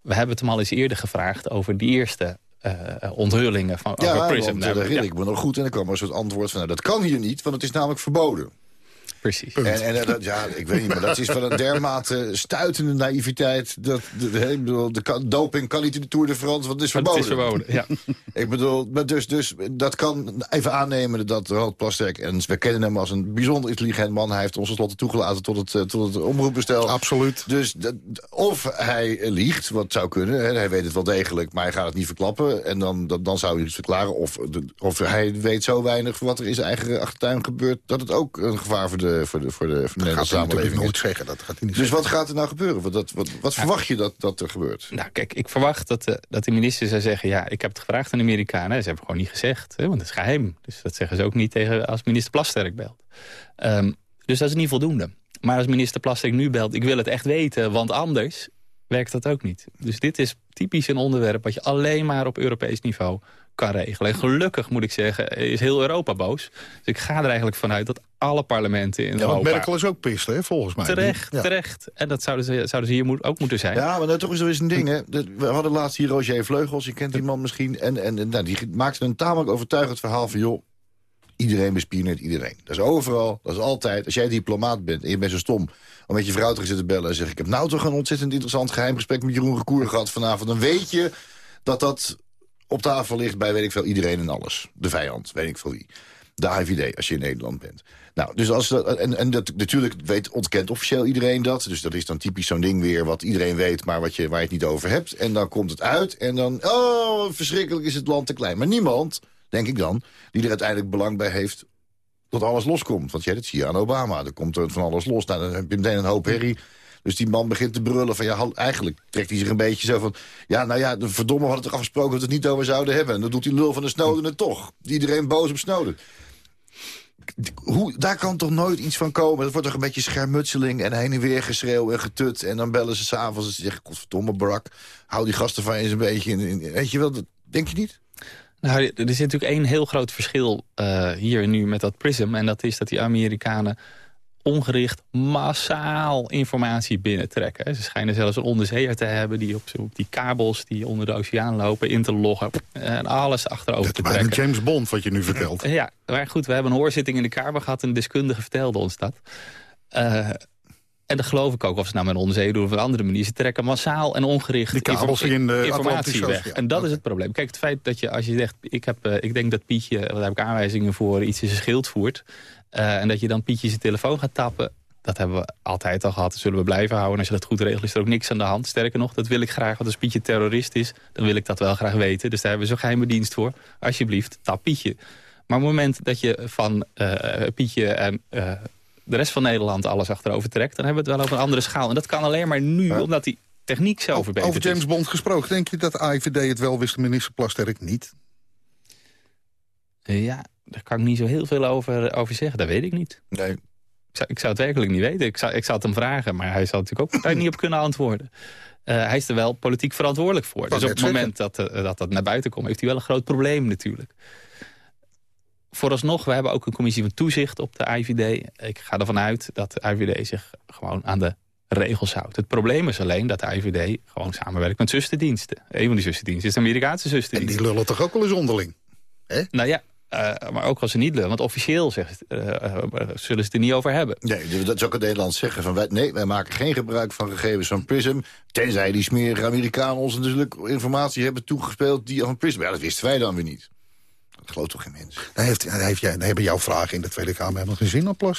we hebben het hem al eens eerder gevraagd... over die eerste eh, onthullingen van Ja, Prism. eh, dat herinner ik me nog goed. En dan kwam er een soort antwoord van, nou, dat kan hier niet, want het is namelijk verboden. Precies. En, en eh, dat, ja, ik weet niet, maar dat is van een *laughs* dermate stuitende naïviteit. Dat, de, de, bedoel, doping kan niet in de Tour de France, want het is verboden. het is verboden, ja. *laughs* Ik bedoel, maar dus, dus dat kan even aannemen dat Rood Plasterk... en we kennen hem als een bijzonder intelligent man. Hij heeft ons tenslotte toegelaten tot het, eh, tot het omroepbestel. Absoluut. Dus dat- of hij liegt, wat zou kunnen. Hè, hij weet het wel degelijk, maar hij gaat het niet verklappen. En dan, dan, dan zou hij iets verklaren. Of, de- of hij weet zo weinig wat er in zijn eigen achtertuin gebeurt... dat het ook een gevaar voor de, voor de, voor de, voor de Nederlandse samenleving nooit zeggen. Dat gaat hij niet Dus zeggen. wat gaat er nou gebeuren? Wat, wat, wat verwacht je dat, dat er gebeurt? Nou, kijk, ik verwacht dat de, dat de minister zou zeggen... ja, ik heb het gevraagd aan de Amerikanen. Ze hebben gewoon niet gezegd, hè, want het is geheim. Dus dat zeggen ze ook niet tegen als minister Plasterk belt. Ehm, dus dat is niet voldoende. Maar als minister Plasterk nu belt, ik wil het echt weten... want anders werkt dat ook niet. Dus dit is typisch een onderwerp... wat je alleen maar op Europees niveau kan regelen. En gelukkig, moet ik zeggen, is heel Europa boos. Dus ik ga er eigenlijk vanuit dat alle parlementen in Ja, Europa... Merkel is ook pist, hè, volgens mij. Terecht, Ja. terecht. En dat zouden ze, zouden ze hier moet, ook moeten zijn. Ja, maar nou, toch is er eens een ding, hè. Dat- We hadden laatst hier Roger Vleugels, je kent die man misschien. En, en, en nou, die maakte een tamelijk overtuigend verhaal van... joh, iedereen bespioneert iedereen. Dat is overal, dat is altijd. Als jij diplomaat bent en je bent zo stom... om met je vrouw te gaan zitten bellen en zeg ik heb nou toch een ontzettend interessant geheim gesprek met Jeroen Recour gehad vanavond... dan weet je dat dat op tafel ligt bij weet ik veel iedereen en alles. De vijand, weet ik veel wie. De IVD, als je in Nederland bent. Nou, dus als dat, en, en dat, natuurlijk weet, ontkent officieel iedereen dat. Dus dat is dan typisch zo'n ding weer wat iedereen weet... maar wat je, waar je het niet over hebt. En dan komt het uit en dan... oh, verschrikkelijk is het land te klein. Maar niemand, denk ik dan, die er uiteindelijk belang bij heeft... dat alles loskomt. Want ja, dat zie je aan Obama. Er komt van alles los. Nou, dan heb je meteen een hoop herrie. Dus die man begint te brullen van ja, eigenlijk trekt hij zich een beetje zo van... ja, nou ja, de verdomme hadden toch afgesproken dat we het niet over zouden hebben. En dan doet die lul van de Snowden het toch. Iedereen boos op Snowden. Hoe, daar kan toch nooit iets van komen? Dat wordt toch een beetje schermutseling en heen en weer geschreeuw en getut. En dan bellen ze s'avonds en ze zeggen... godverdomme Barack, hou die gasten van eens een beetje in... weet je wel, dat denk je niet? Nou, er zit natuurlijk één heel groot verschil eh, hier nu met dat PRISM. En dat is dat die Amerikanen ongericht massaal informatie binnentrekken. Ze schijnen zelfs een onderzeeër te hebben die op, op die kabels die onder de oceaan lopen in te loggen. En alles achterover te Bijna trekken. James Bond, wat je nu vertelt. Ja, maar goed, we hebben een hoorzitting in de Kamer gehad. Een deskundige vertelde ons dat. Eh, En dat geloof ik ook, of ze nou met onderzee doen of op een andere manier. Ze trekken massaal en ongericht Die kabels in de informatie weg. En dat is het probleem. Kijk, het feit dat je, als je zegt, ik, heb, eh, ik denk dat Pietje, daar heb ik aanwijzingen voor, iets in zijn schild voert. eh, en dat je dan Pietje zijn telefoon gaat tappen. Dat hebben we altijd al gehad, dat zullen we blijven houden. En als je dat goed regelt, is er ook niks aan de hand. Sterker nog, dat wil ik graag, want als Pietje terrorist is... dan wil ik dat wel graag weten. Dus daar hebben we zo'n geheime dienst voor. Alsjeblieft, tap Pietje. Maar op het moment dat je van eh, Pietje en de rest van Nederland alles achterover trekt... dan hebben we het wel over een andere schaal. En dat kan alleen maar nu, omdat die techniek zo verbeterd Over James is. Bond gesproken, denk je dat AIVD het wel wist, minister Plasterk niet? Eh, Ja, daar kan ik niet zo heel veel over, over zeggen. Dat weet ik niet. Nee. Ik zou, ik zou het werkelijk niet weten. Ik zou, ik zou het hem vragen, maar hij zal natuurlijk ook *clears throat* daar niet op kunnen antwoorden. Eh, hij is er wel politiek verantwoordelijk voor. Dus op het moment dat, eh, dat dat naar buiten komt... heeft hij wel een groot probleem natuurlijk. Vooralsnog, we hebben ook een commissie van toezicht op de IVD. Ik ga ervan uit dat de IVD zich gewoon aan de regels houdt. Het probleem is alleen dat de IVD gewoon samenwerkt met zusterdiensten. Een van die zusterdiensten is de Amerikaanse En zusterdienst. die lullen toch ook wel eens onderling? Nou ja, eh, maar ook als ze niet lullen. Want officieel zegt, eh, zullen ze het er niet over hebben. Nee, dat is ook in Nederland zeggen. Van wij, nee, wij maken geen gebruik van gegevens van PRISM... tenzij die smerige Amerikanen ons natuurlijk informatie hebben toegespeeld... die van PRISM... Ja, dat wisten wij dan weer niet. Dat gelooft toch geen mens? Dan, heeft, dan, heeft jij, dan hebben jouw vragen in de Tweede Kamer helemaal geen zin op.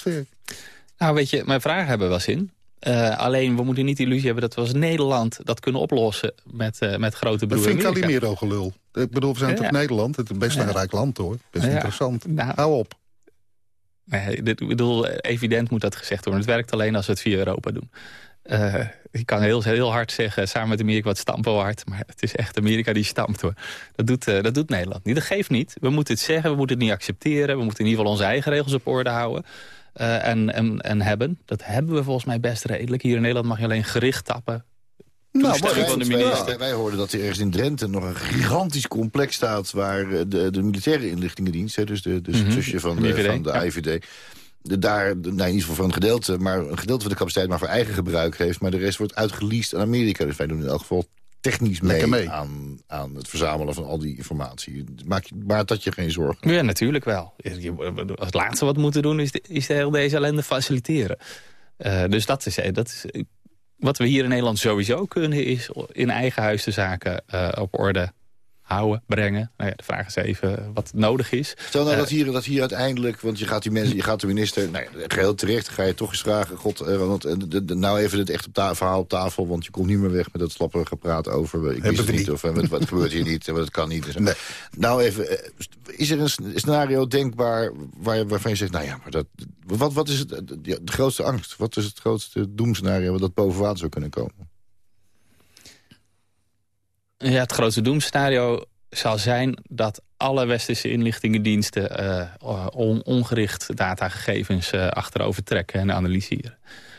Nou, weet je, mijn vragen hebben wel zin. Eh, alleen, we moeten niet de illusie hebben dat we als Nederland dat kunnen oplossen met, eh, met grote Dat broer vind ik Amerika. Calimero gelul. Ik bedoel, we zijn Ja. toch Nederland? Het is best een Ja. rijk land, hoor. Best interessant. Nou. Hou op. Nee, dit, ik bedoel, evident moet dat gezegd worden. Het werkt alleen als we het via Europa doen. Eh, ik kan heel, heel hard zeggen, samen met Amerika wat stampen hard. Maar het is echt Amerika die stampt hoor. Dat doet, eh, dat doet Nederland niet. Dat geeft niet. We moeten het zeggen, we moeten het niet accepteren. We moeten in ieder geval onze eigen regels op orde houden. eh, en, en, en hebben. Dat hebben we volgens mij best redelijk. Hier in Nederland mag je alleen gericht tappen. Nou, maar- van de Wij- minister. Wij, wij hoorden dat er ergens in Drenthe nog een gigantisch complex staat... waar de, de militaire inlichtingendienst, dus de, dus Mhm. zusje van de, van de ja. IVD... Daar, de- nou, in ieder geval voor een gedeelte, maar een gedeelte van de capaciteit maar voor eigen gebruik heeft. Maar de rest wordt uitgeleased aan Amerika. Dus wij doen in elk geval technisch mee. Aan, aan het verzamelen van al die informatie. Maak je, maar dat je geen zorgen. Ja, natuurlijk wel. Het laatste wat we moeten doen is, de, is de heel deze ellende faciliteren. Eh, dus dat is, dat is... Wat we hier in Nederland sowieso kunnen... is in eigen huis de zaken eh, op orde houden, brengen. Nou ja, de vraag is even wat nodig is. Stel nou Eh, dat, hier, dat hier uiteindelijk, want je gaat die mensen, je gaat de minister, nou ja, geheel terecht, ga je toch eens vragen, god, eh, want, eh, de- de- nou even het echt op ta- verhaal op tafel, want je komt niet meer weg met dat slappe gepraat over, ik Hebben wist het niet, of eh, wat, wat gebeurt hier niet, en wat kan niet. zo. Nee. Nou even, is er een scenario denkbaar waar, je- waarvan je zegt, nou ja, maar dat, wat, wat is het, de de grootste angst? Wat is het grootste doemscenario dat boven water zou kunnen komen? Ja, het grootste doemscenario zal zijn dat alle westerse inlichtingendiensten eh, on- ongericht datagegevens eh, achterover trekken en analyseren.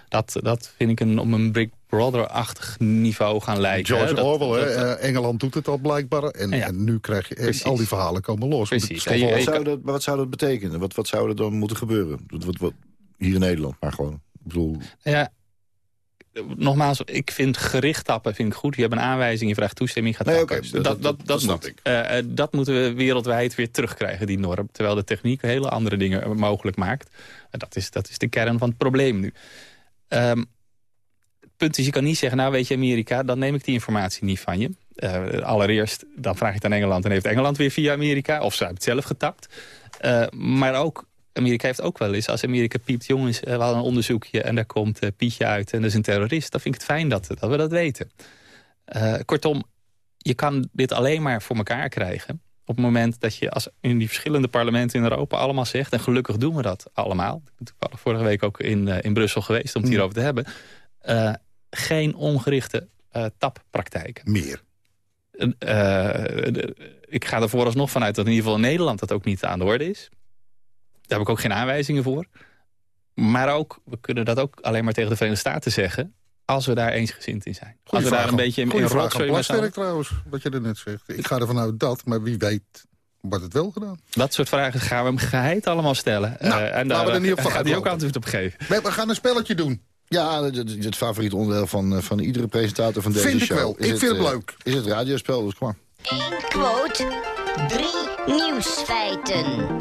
Dat, dat vind ik een, om een Big Brother-achtig niveau gaan lijken. George hè. Dat- Orwell, hè, dat- eh, Engeland doet het al blijkbaar. En, Ja. en nu krijg je... En al die verhalen komen los. Precies. Je- zou dat, wat zou dat betekenen? Wat, wat zou er dan moeten gebeuren? Wat, wat, wat- hier in Nederland, maar gewoon. Ik bedoel, Ja, nogmaals, ik vind gericht tappen vind ik goed. Je hebt een aanwijzing, je vraagt toestemming, je gaat Nee, dat, dat, dat, dat snap moet. ik. Eh, eh, dat moeten we wereldwijd weer terugkrijgen, die norm. Terwijl de techniek hele andere dingen mogelijk maakt. En dat, is, dat is de kern van het probleem nu. Ehm, het punt is, je kan niet zeggen, nou weet je Amerika, dan neem ik die informatie niet van je. Eh, allereerst, dan vraag je het aan Engeland en heeft Engeland weer via Amerika. Of ze hebben het zelf getapt. Maar ook, Amerika heeft ook wel eens, als Amerika piept... jongens, eh, we hadden een onderzoekje en daar komt eh, Pietje uit en dat is een terrorist. Dan vind ik het fijn dat, dat we dat weten. Eh, kortom, je kan dit alleen maar voor elkaar krijgen... op het moment dat je als in die verschillende parlementen in Europa allemaal zegt... en gelukkig doen we dat allemaal. Ik ben vorige week ook in, in Brussel geweest om het hierover te hebben. Geen ongerichte tappraktijken. Meer. Ik ga er vooralsnog vanuit dat in ieder geval in Nederland dat ook niet aan de orde is. Daar heb ik ook geen aanwijzingen voor. Maar ook, we kunnen dat ook alleen maar tegen de Verenigde Staten zeggen... als we daar eensgezind in zijn. als we daar een beetje in, in rotzooi trouwens, wat je er net zegt. Ik ga ervan uit dat, maar wie weet wordt het wel gedaan. Dat soort vragen gaan we hem geheid allemaal stellen. Nou, Eh, en laten we er niet op gaat hij ook antwoord op geven. We we gaan een spelletje doen. Ja, het, het, het favoriete onderdeel van, eh, van iedere presentator van deze Vind ik show. wel. is Ik vind het eh, leuk. Is het radiospel, dus kom maar. Eén quote, drie nieuwsfeiten.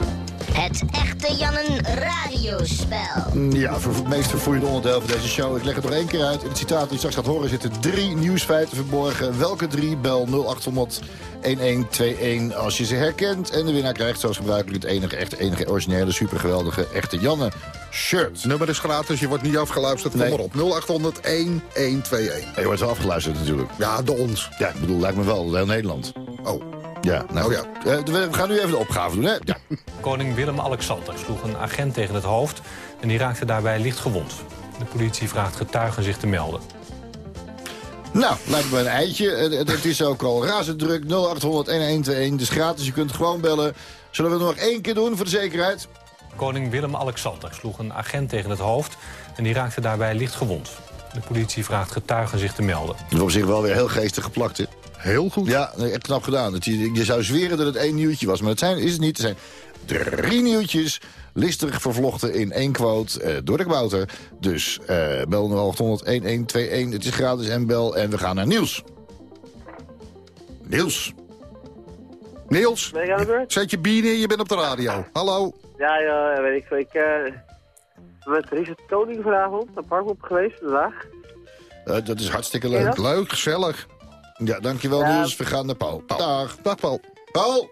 Het echte Jannen radiospel. Ja, voor het meest vervoerde onderdeel van deze show. Ik leg het nog één keer uit. In het citaat dat je straks gaat horen zitten drie nieuwsfeiten verborgen. Welke drie? Bel 0800 1121 als je ze herkent. En de winnaar krijgt zoals gebruikelijk het enige, echt enige originele, supergeweldige, echte Janne shirt. Nummer is gratis, je wordt niet afgeluisterd. Kom Nee. maar op. 0800 1121. En je wordt wel afgeluisterd natuurlijk. Ja, door ons. Ja, ik bedoel, lijkt me wel. Heel Nederland. Oh. Ja, nou Oh ja. Eh, we gaan nu even de opgave doen, hè? Ja. *laughs* Koning Willem-Alexander sloeg een agent tegen het hoofd... en die raakte daarbij licht gewond. De politie vraagt getuigen zich te melden. Nou, lijkt me een eitje. Het is ook al razend druk. 0800 1121. Dus gratis, je kunt gewoon bellen. Zullen we het nog één keer doen voor de zekerheid? Koning Willem-Alexander sloeg een agent tegen het hoofd... en die raakte daarbij licht gewond. De politie vraagt getuigen zich te melden. Dat is op zich wel weer heel geestig geplakt, hè? Heel goed. Ja, echt knap gedaan. Dat je, je zou zweren dat het één nieuwtje was, maar dat zijn, is het niet. Er zijn drie nieuwtjes, listig vervlochten in één quote eh, door de kabouter. Dus eh bel 0800 1121. Het is gratis en bel en we gaan naar Niels. Niels. Niels, Ben ik aan de beurt? zet je bier neer, je bent op de radio. Hallo. Ja, ja, weet ik. veel. Ik eh met Richard Koning vanavond naar Parkop geweest vandaag. Eh, dat is hartstikke Ja. leuk. Leuk, gezellig. Ja, dankjewel Ja. Niels. We gaan naar Paul. Dag. Dag Paul. Paul.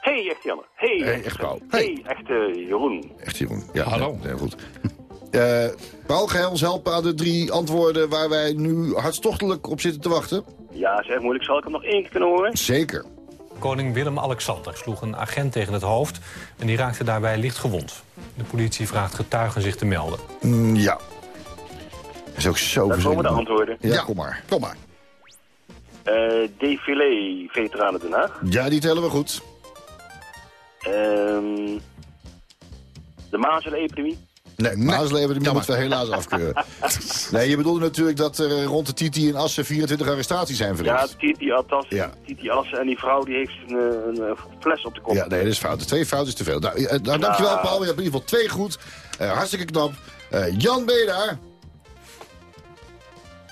Hey, echt Janne. Hey, Hey, echt Paul. Hey, echte Jeroen. Echt Jeroen. Ja, Hallo. ja, Heel goed. *laughs* Eh, Paul, ga jij ons helpen aan de drie antwoorden waar wij nu hartstochtelijk op zitten te wachten? Ja, zeg moeilijk. Zal ik hem nog één keer kunnen horen? Zeker. Koning Willem-Alexander sloeg een agent tegen het hoofd... en die raakte daarbij licht gewond. De politie vraagt getuigen zich te melden. Mm, ja. Dat is ook zo Dan komen de antwoorden. Ja, Ja. kom maar. Kom maar. Eh Défilé, Veteranen Den Haag. Ja, die tellen we goed. Ehm de mazelenepidemie. Nee, mazeleven die moeten we helaas *laughs* afkeuren. Nee, je bedoelde natuurlijk dat er rond de Titi in Assen 24 arrestaties zijn Ja, verricht. Titi Atas, Ja. Titi Assen en die vrouw die heeft een, eh, een, eh, fles op de kop. Ja, nee, dat is fout. Twee fouten is te veel. Nou, eh, nou dankjewel. Paul, je hebt in ieder geval twee goed. Eh, hartstikke knap. Eh, Jan, ben je daar?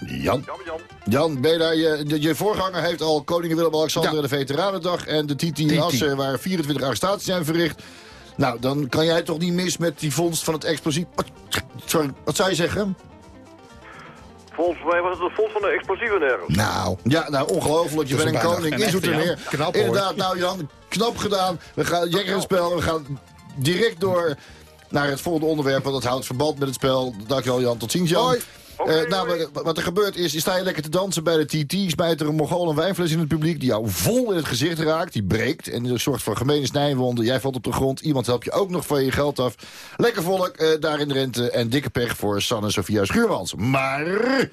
Jan? Jan. Jan, ben je daar? Je, voorganger heeft al Koningin Willem-Alexander Ja. de Veteranendag... en de Titi. Assen waar 24 arrestaties zijn verricht. Nou, dan kan jij toch niet mis met die vondst van het explosief... Wat- Sorry, wat zou je zeggen? Volgens mij was het de fonds van de explosieven nergens. Nou. Ja, nou, ongelooflijk. Je Dat is bent een koning in echte Zoetermeer. Knap, hoor. Inderdaad, nou Jan, knap gedaan. We gaan jekker het spel. We gaan direct door naar het volgende onderwerp. Want dat houdt verband met het spel. Dankjewel Jan, tot ziens Jan. Hoi. Eh, nou, wat- wat er gebeurt is, je sta je lekker te dansen bij de TT. Smijt er een Mongool een wijnfles in het publiek die jou vol in het gezicht raakt. Die breekt en er zorgt voor gemene snijwonden. Jij valt op de grond. Iemand helpt je ook nog van je geld af. Lekker volk, eh, daar in de rente. En dikke pech voor Sanne Sofia Schuurmans. Maar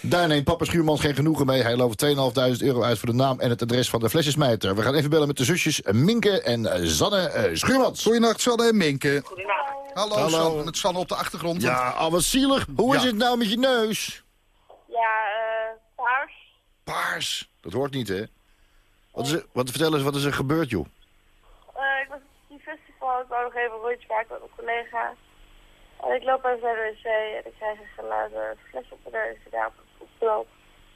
daar neemt papa Schuurmans geen genoegen mee. Hij loopt 2.500 euro uit voor de naam en het adres van de flesjesmijter. We gaan even bellen met de zusjes Minke en Sanne eh, Schuurmans. Goedenacht, Sanne en Minke. Hallo, Hallo. Sanne, met Sanne op de achtergrond. Ja, al wat zielig. Hoe is het nou met je neus? Ja, eh, paars. Paars. Dat hoort niet, hè? Wat is er, wat, vertel eens, wat is er gebeurd, joh? Eh, ik was op die festival, ik wou nog even een rondje maken met mijn collega. En ik loop even naar de wc en ik krijg een glazen fles op mijn neus en daarop een voetbal.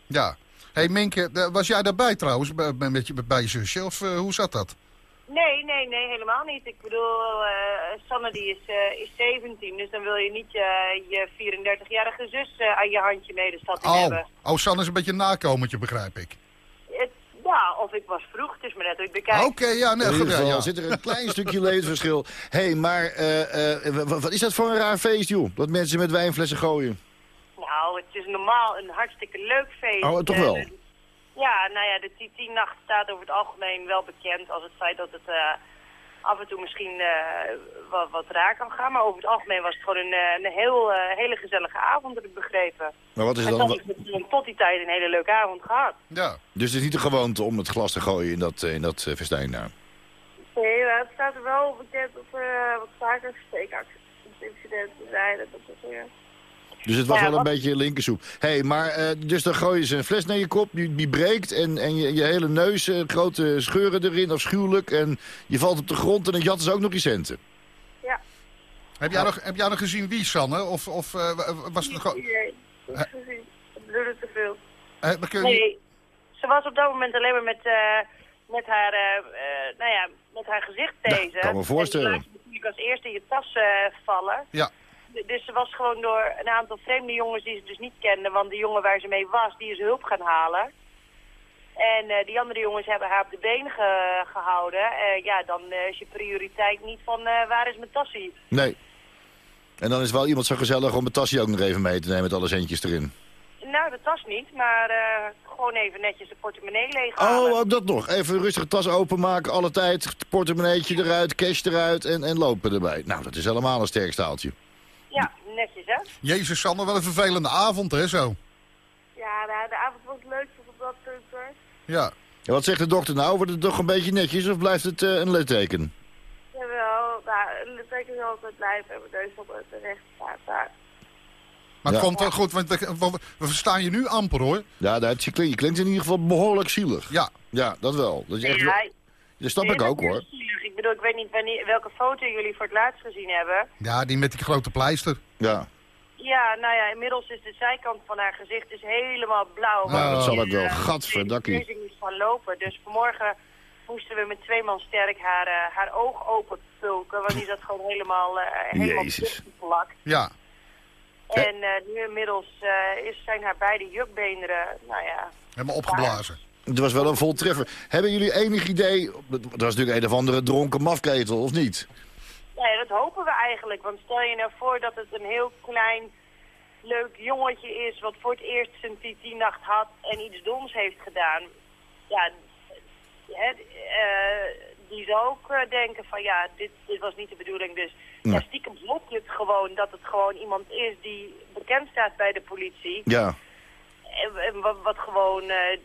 Ja. hey, Minke, eh, was jij daarbij trouwens, bij, bij- met je, bij je zusje? Of eh, hoe zat dat? Nee, nee, nee, helemaal niet. Ik bedoel, eh, Sanne die is, eh, is 17, dus dan wil je niet je, je 34-jarige zus eh, aan je handje mee de stad in Oh, hebben. oh, Sanne is een beetje een nakomertje, begrijp ik. Het- ja, of ik was vroeg, het is maar net hoe ik bekijk. Oké, ja, nee, goed, ja, zit er een klein stukje leedverschil. Hé, hey, maar eh, eh, wa- wat is dat voor een raar feest, joh? Dat mensen met wijnflessen gooien. Nou, het is normaal een hartstikke leuk feest. Oh, toch Eh, wel? Ja, nou ja, de TT-nacht staat over het algemeen wel bekend als het feit dat het eh, af en toe misschien eh, wat, wat raar kan gaan. Maar over het algemeen was het gewoon een, eh, een heel, eh, hele gezellige avond, heb ik begrepen. Maar wat is en dan... is het tot die tijd een hele leuke avond gehad. Ja. Dus het is niet de gewoonte om het glas te gooien in dat, in dat festijn daar. Nee, maar het staat er wel bekend dat er wat vaker steekincidenten zijn. en Dat soort dingen. Dus het was Ja, wel een wat- beetje linkersoep. Hé, hey, maar eh, dus dan gooien ze een fles naar je kop, die, die breekt en, en je, je hele neus, eh, grote scheuren erin, afschuwelijk. En je valt op de grond en dan jatten ze ook nog je centen. Ja. Heb jij, nog, heb jij nog gezien wie, Sanne? Of, of eh, was het gewoon... Nee, niet gezien. Duurde te veel. Eh, je- Nee, ze was op dat moment alleen maar met, eh, met, haar, eh, eh, nou ja, met haar gezicht deze. kan me voorstellen. En die maakt natuurlijk als tas eh, vallen. Ja. Dus ze was gewoon door een aantal vreemde jongens die ze dus niet kenden. Want de jongen waar ze mee was, die is hulp gaan halen. En eh, die andere jongens hebben haar op de been ge- gehouden. Eh, ja, dan eh, is je prioriteit niet van waar is mijn tassie? Nee. En dan is wel iemand zo gezellig om mijn tasje ook nog even mee te nemen met alle centjes erin. Nou, de tas niet, maar gewoon even netjes de portemonnee leeghalen. Oh, ook dat nog. Even rustig tas openmaken, alle tijd. Portemonneetje eruit, cash eruit en, en lopen erbij. Nou, dat is helemaal een sterk staaltje. Ja, netjes hè? Jezus, Sander, wel een vervelende avond, hè, zo. Ja, nou, de avond was leuk tot op dat punt hoor. Ja. En wat zegt de dokter nou? Wordt het toch een beetje netjes of blijft het eh, een litteken? Jawel, nou, de teken zal altijd blijven. Mijn neus op het recht staat daar. Maar het komt wel goed, want we, verstaan je nu amper, hoor. Ja, dat, je, klinkt, je klinkt in ieder geval behoorlijk zielig. Ja. Ja, dat wel. Dat is echt, Ja, dat snap ik ook hoor. zielig. Ik bedoel, ik weet niet wanneer, welke foto jullie voor het laatst gezien hebben. Ja, die met die grote pleister. Ja. Ja, nou ja, inmiddels is de zijkant van haar gezicht is helemaal blauw. Nou, dat zal ook wel. Eh, Gadverdakkie. Er niet van lopen. Dus vanmorgen moesten we met twee man sterk haar, eh, haar oog open pulken. Want die zat gewoon helemaal, eh helemaal Jezus. dichtgeplakt. Ja. En eh, nu inmiddels eh, is, zijn haar beide jukbeenderen, nou ja... Helemaal opgeblazen. Het was wel een voltreffer. Hebben jullie enig idee... Dat was natuurlijk een of andere dronken mafketel, of niet? Ja, dat hopen we eigenlijk. Want stel je nou voor dat het een heel klein, leuk jongetje is... wat voor het eerst zijn TT-nacht had en iets doms heeft gedaan. Ja, hè, eh, die zou ook eh, denken van ja, dit, dit was niet de bedoeling. Dus ja, stiekem hoop je het gewoon dat het gewoon iemand is die bekend staat bij de politie. Ja. En, en wat, wat gewoon... eh,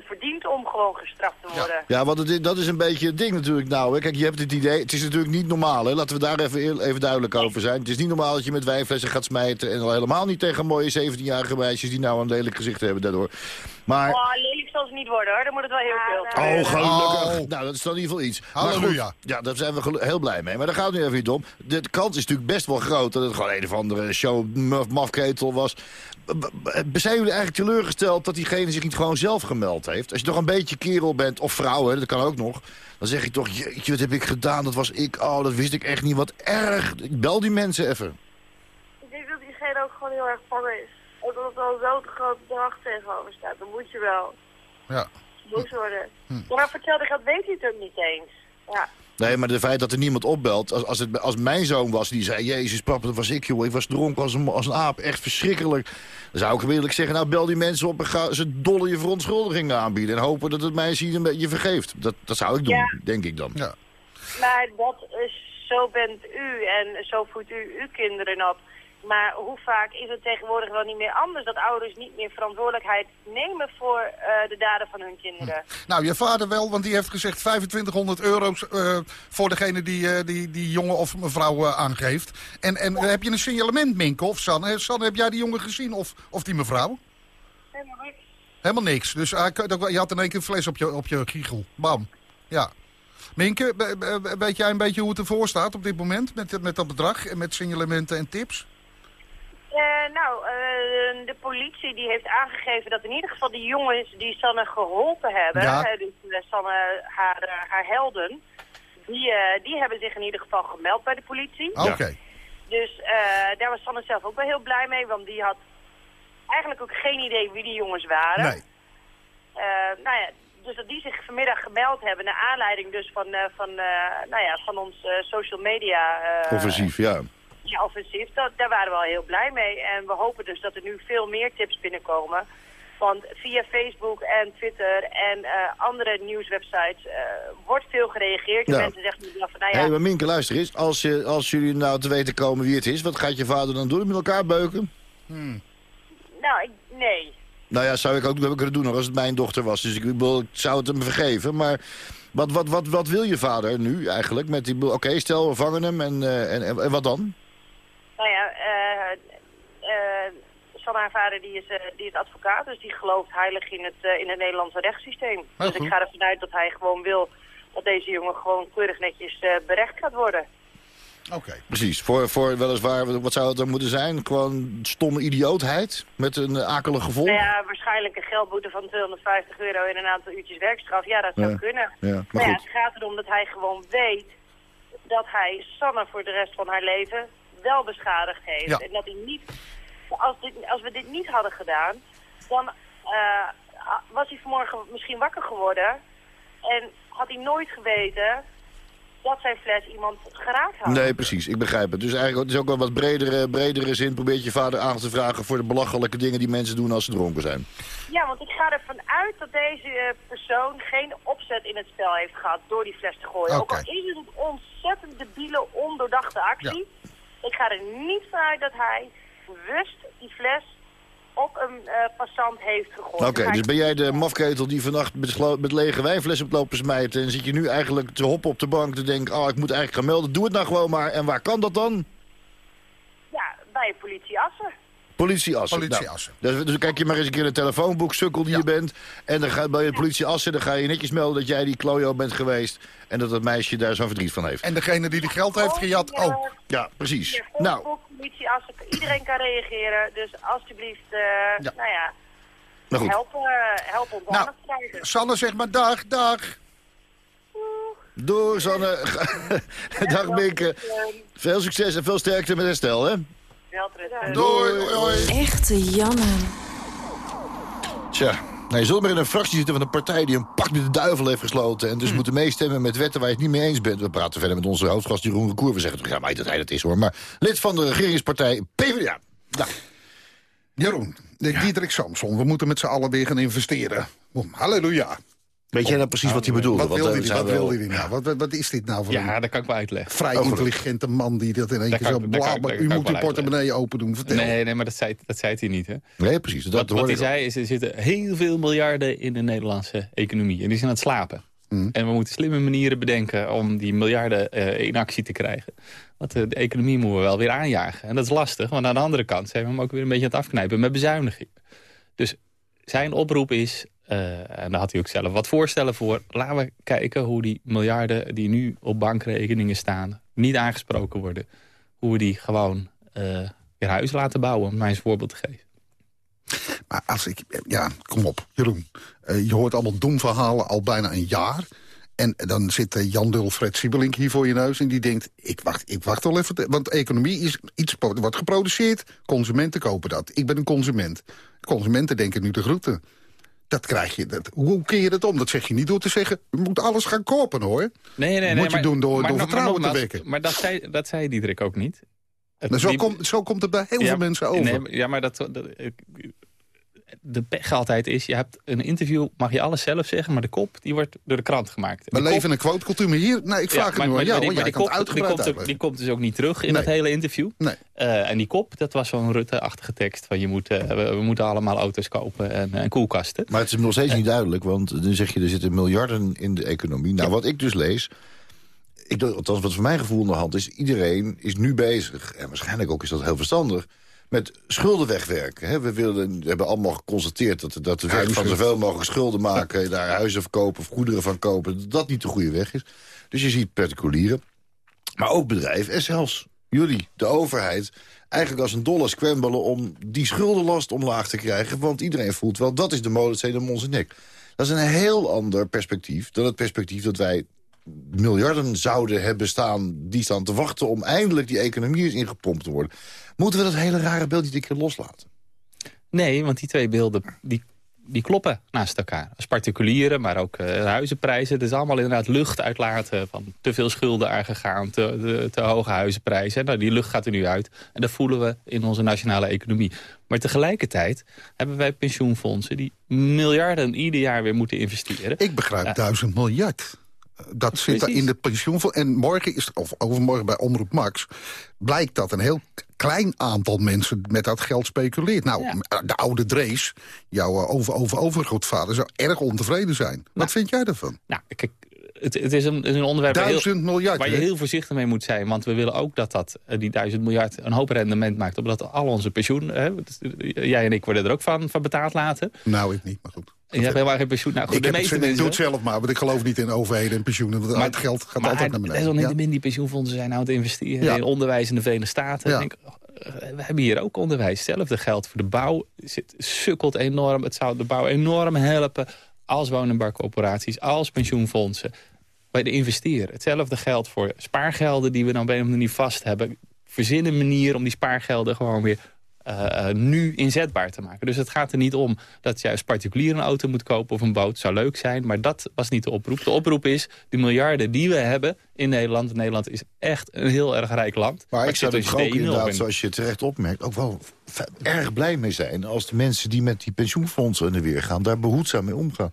verdient om gewoon gestraft te worden. Ja, want het, is- dat is een beetje het ding natuurlijk nou. Hè. Kijk, je hebt het idee... Het is natuurlijk niet normaal, hè. Laten we daar even, even duidelijk over zijn. Het is niet normaal dat je met wijnflessen gaat smijten... en al helemaal niet tegen mooie 17-jarige meisjes... die nou een lelijk gezicht hebben daardoor. Maar... Oh, lelijk zal ze niet worden hoor, dan moet het wel heel veel. Oh, gelukkig. Nou, dat is dan in ieder geval iets. Maar goed, Halleluja. ja, daar zijn we heel blij mee. Maar daar gaat het nu even niet om. De kans is natuurlijk best wel groot dat het gewoon een of andere show maf- mafketel was. B- Zijn jullie eigenlijk teleurgesteld dat diegene zich niet gewoon zelf gemeld heeft? Als je toch een beetje kerel bent, of vrouw, hè, dat kan ook nog... dan zeg je toch, jeetje, wat heb ik gedaan? Dat was ik, oh, dat wist ik echt niet. Wat erg. Ik bel die mensen even. Ik denk dat diegene ook gewoon heel erg bang is. Ook omdat er al zo'n groot bedrag tegenover staat, dan moet je wel Ja. boos worden. Maar vertelde dat weet hij het ook niet eens. Ja. Nee, maar het feit dat er niemand opbelt... Als, als, het, als mijn zoon was die zei... Jezus, papa, dat was ik, joh. Ik was dronken als een, als een aap. Echt verschrikkelijk. Dan zou ik gewillig zeggen... Nou, bel die mensen op en ga ze dolle je verontschuldigingen aanbieden. En hopen dat het meisje je een beetje vergeeft. Dat, dat zou ik doen, Ja. denk ik dan. Ja. Maar dat is, zo bent u en zo voedt u uw kinderen op. Maar hoe vaak is het tegenwoordig wel niet meer anders dat ouders niet meer verantwoordelijkheid nemen voor eh, de daden van hun kinderen? Nou, je vader wel, want die heeft gezegd 2500 euro eh, voor degene die, eh, die die jongen of mevrouw aangeeft. En, en heb je een signalement, Minke of Sanne? Sanne, heb jij die jongen gezien of, of die mevrouw? Helemaal niks. Helemaal niks. Dus kan- je had in één keer vlees op je, op je giegel. Bam. Ja. Minke, weet jij een beetje hoe het ervoor staat op dit moment? Met, met dat bedrag en met signalementen en tips? Eh, nou, eh, de politie die heeft aangegeven dat in ieder geval die jongens die Sanne geholpen hebben, Ja. hè, dus eh, Sanne, haar, eh, haar helden, die, eh, die hebben zich in ieder geval gemeld bij de politie. Oké. Dus eh, daar was Sanne zelf ook wel heel blij mee, want die had eigenlijk ook geen idee wie die jongens waren. Nee. Eh, nou ja, dus dat die zich vanmiddag gemeld hebben naar aanleiding dus van, eh, van, eh, nou ja, van ons eh, social media... eh, Offensief, ja. Ja, offensief. Dat, daar waren we al heel blij mee. En we hopen dus dat er nu veel meer tips binnenkomen. Want via Facebook en Twitter en eh, andere nieuwswebsites eh, wordt veel gereageerd. En Ja. mensen zeggen nu van, nou Hé, ja, maar Minke, luister eens. Als, je, als jullie nou te weten komen wie het is... wat gaat je vader dan doen? Met elkaar beuken? nou, ik, nee. Nou ja, zou ik ook hebben kunnen doen nog als het mijn dochter was. Dus ik, bedoel, ik zou het hem vergeven. Maar wat, wat, wat, wat wil je vader nu eigenlijk? Met die, Oké, stel we vangen hem en, eh, en, en wat dan? Nou ja, eh eh Sanne, haar vader, die is, eh, die is advocaat. Dus die gelooft heilig in het, eh, in het Nederlandse rechtssysteem. Heel dus goed. ik ga ervan uit dat hij gewoon wil dat deze jongen gewoon keurig netjes eh, berecht gaat worden. Oké. Precies, voor, voor weliswaar, wat zou het dan moeten zijn? Gewoon stomme idiootheid met een eh, akelig gevolg? Nou ja, waarschijnlijk een geldboete van 250 euro en een aantal uurtjes werkstraf. Ja, dat zou Ja, kunnen. ja, maar maar ja, het gaat erom dat hij gewoon weet dat hij Sanne voor de rest van haar leven wel beschadigd heeft. Ja. En dat hij niet, als, dit, als we dit niet hadden gedaan, dan eh, was hij vanmorgen misschien wakker geworden. En had hij nooit geweten dat zijn fles iemand geraakt had. Nee, precies. Ik begrijp het. Dus eigenlijk het is ook wel wat bredere, bredere zin. Probeert je vader aan te vragen voor de belachelijke dingen die mensen doen als ze dronken zijn. Ja, want ik ga ervan uit dat deze eh, persoon geen opzet in het spel heeft gehad door die fles te gooien. Ook al is het een ontzettend debiele, ondoordachte actie. Ik ga er niet van uit dat hij bewust die fles op een eh, passant heeft gegooid. Oké, dus ben jij de mafketel die vannacht met, met lege wijnflessen hebt lopen smijten... en zit je nu eigenlijk te hoppen op de bank te denken... oh, ik moet eigenlijk gaan melden, doe het nou gewoon maar. En waar kan dat dan? Ja, bij politie Assen. Politie Assen. Politie Nou, dus, dus kijk je maar eens een keer in het telefoonboek, sukkel die je bent. En dan ga, bij de politie Assen dan ga je netjes melden dat jij die klojo bent geweest. En dat het meisje daar zo'n verdriet van heeft. En degene die die geld heeft gejat ook. Ja, precies. Nou, politie Assen, iedereen kan reageren. Dus alsjeblieft, eh, nou ja, nou goed. help, eh, help ons Nou, aan te krijgen. Sanne, zeg maar dag, dag. Door, Sanne. *laughs* Dag, Mieke. Veel succes en veel sterkte met herstel, hè? Doei. Echte Janne. Tja, nou, je zult maar in een fractie zitten van een partij die een pact met de duivel heeft gesloten. En dus Hm. moeten meestemmen met wetten waar je het niet mee eens bent. We praten verder met onze hoofdgast Jeroen Recour. We zeggen toch, ja, maar dat hij dat is hoor. Maar lid van de regeringspartij PvdA. Nou, Jeroen, de Diederik Samson, we moeten met z'n allen weer gaan investeren. Boom, halleluja. Weet jij nou precies wat hij bedoelde? Wat Want, wil eh, hij zijn wat wel- wil hij nou? Wat, wat, wat is dit nou voor Ja, een dat kan ik wel uitleggen. vrij Oh, intelligente man die dat in één keer zo ik- dat kan ik- bla, dat U moet uw portemonnee open doen, vertel. Nee, nee, maar dat zei, dat zei hij niet, hè? Nee, precies. Dat Wat, hij zei is, er zitten heel veel miljarden in de Nederlandse economie. En die zijn aan het slapen. Hmm. En we moeten slimme manieren bedenken om die miljarden eh, in actie te krijgen. Want eh, de economie moeten we wel weer aanjagen. En dat is lastig, want aan de andere kant zijn we hem ook weer een beetje aan het afknijpen met bezuinigingen. Dus zijn oproep is, eh, en daar had hij ook zelf wat voorstellen voor... laten we kijken hoe die miljarden die nu op bankrekeningen staan... niet aangesproken worden. Hoe we die gewoon eh, weer huis laten bouwen, om maar eens een voorbeeld te geven. Maar als ik... Ja, kom op, Jeroen. Eh, je hoort allemaal doemverhalen al bijna een jaar. En dan zit Jan Dul Fred Siebelink hier voor je neus... en die denkt, ik wacht, ik wacht wel even... Want economie is iets wat geproduceerd. Consumenten kopen dat. Ik ben een consument. Consumenten denken nu de groeten. Dat krijg je. Dat, hoe keer je dat om? Dat zeg je niet door te zeggen... we moeten alles gaan kopen, hoor. Nee, nee, nee. Moet je maar, doen door, maar- door maar vertrouwen te wekken. Maar dat zei, dat zei Diederik ook niet. Het- Maar zo, die- komt, zo komt het bij heel Ja, veel mensen over. nee, ja, maar dat, dat- de pech altijd is, je hebt een interview, mag je alles zelf zeggen... maar de kop die wordt door de krant gemaakt. we leven in een quotecultuur, maar hier... Nee, ik vraag het nu aan jou, die- hoor. maar Jij die kan het kop- die uitgebreid komt, die dus ook niet terug in Nee. dat hele interview. Nee. Eh, en die kop, dat was zo'n Rutte-achtige tekst... van je moet, eh, we, we moeten allemaal auto's kopen en, en koelkasten. Maar het is nog steeds niet duidelijk, want dan zeg je er zitten miljarden in de economie. Nou, wat ik dus lees, ik, althans wat voor mijn gevoel aan de hand is... iedereen is nu bezig, en waarschijnlijk ook is dat heel verstandig... met schulden wegwerken. Hè. We, willen, we hebben allemaal geconstateerd dat, dat de weg van zoveel mogelijk schulden maken... *laughs* daar huizen verkopen of goederen van kopen, dat dat niet de goede weg is. Dus je ziet particulieren, maar ook bedrijven en zelfs jullie, de overheid... eigenlijk als een dollar scrambelen om die schuldenlast omlaag te krijgen. Want iedereen voelt wel, dat is de molensteen om onze nek. Dat is een heel ander perspectief dan het perspectief dat wij miljarden zouden hebben staan... die staan te wachten om eindelijk die economie eens ingepompt te worden. Moeten we dat hele rare beeld niet een keer loslaten? Nee, want die twee beelden die, die kloppen naast elkaar. Als particulieren, maar ook eh, huizenprijzen. Het is allemaal inderdaad lucht uitlaten van te veel schulden aangegaan... te, te, te hoge huizenprijzen. Nou, die lucht gaat er nu uit. En dat voelen we in onze nationale economie. Maar tegelijkertijd hebben wij pensioenfondsen... die miljarden ieder jaar weer moeten investeren. Ik begrijp duizend miljard. Dat zit daar in de pensioenfonds. En morgen is, of overmorgen bij Omroep Max... blijkt dat een heel klein aantal mensen met dat geld speculeert. Nou, de oude Drees, jouw eh, over, over, overgrootvader... zou erg ontevreden zijn. Wat vind jij ervan? Nou, kijk, het, het is een, het is een onderwerp Duizend heel, miljard, waar je heel voorzichtig mee moet zijn. Want we willen ook dat, dat eh, die duizend miljard een hoop rendement maakt. Omdat al onze pensioen, hè, dus, eh, jij en ik worden er ook van, van betaald laten. Nou, ik niet, maar goed. Je hebt helemaal geen pensioen. Nou, goed, ik de heb het, meeste ik doe het mensen... zelf maar, want ik geloof niet in overheden en pensioenen. Want Maar- het geld gaat maar altijd naar beneden. Ja. desalniettemin die pensioenfondsen zijn nou aan het investeren Ja. in onderwijs in de Verenigde Staten. Ja. Ik denk, eh, we hebben hier ook onderwijs. Hetzelfde geldt voor de bouw. Het sukkelt enorm. Het zou de bouw enorm helpen als woningbouwcorporaties, als pensioenfondsen bij de investeren. Hetzelfde geldt voor spaargelden die we dan op een of andere manier vast hebben. Verzin een manier om die spaargelden gewoon weer uh, nu inzetbaar te maken. Dus het gaat er niet om dat je juist particulier een auto moet kopen of een boot. zou leuk zijn, maar dat was niet de oproep. De oproep is de miljarden die we hebben in Nederland. Nederland is echt een heel erg rijk land. Maar, ik zou er ook inderdaad, in. zoals je terecht opmerkt... ook wel erg blij mee zijn als de mensen die met die pensioenfondsen in de weer gaan... daar behoedzaam mee omgaan.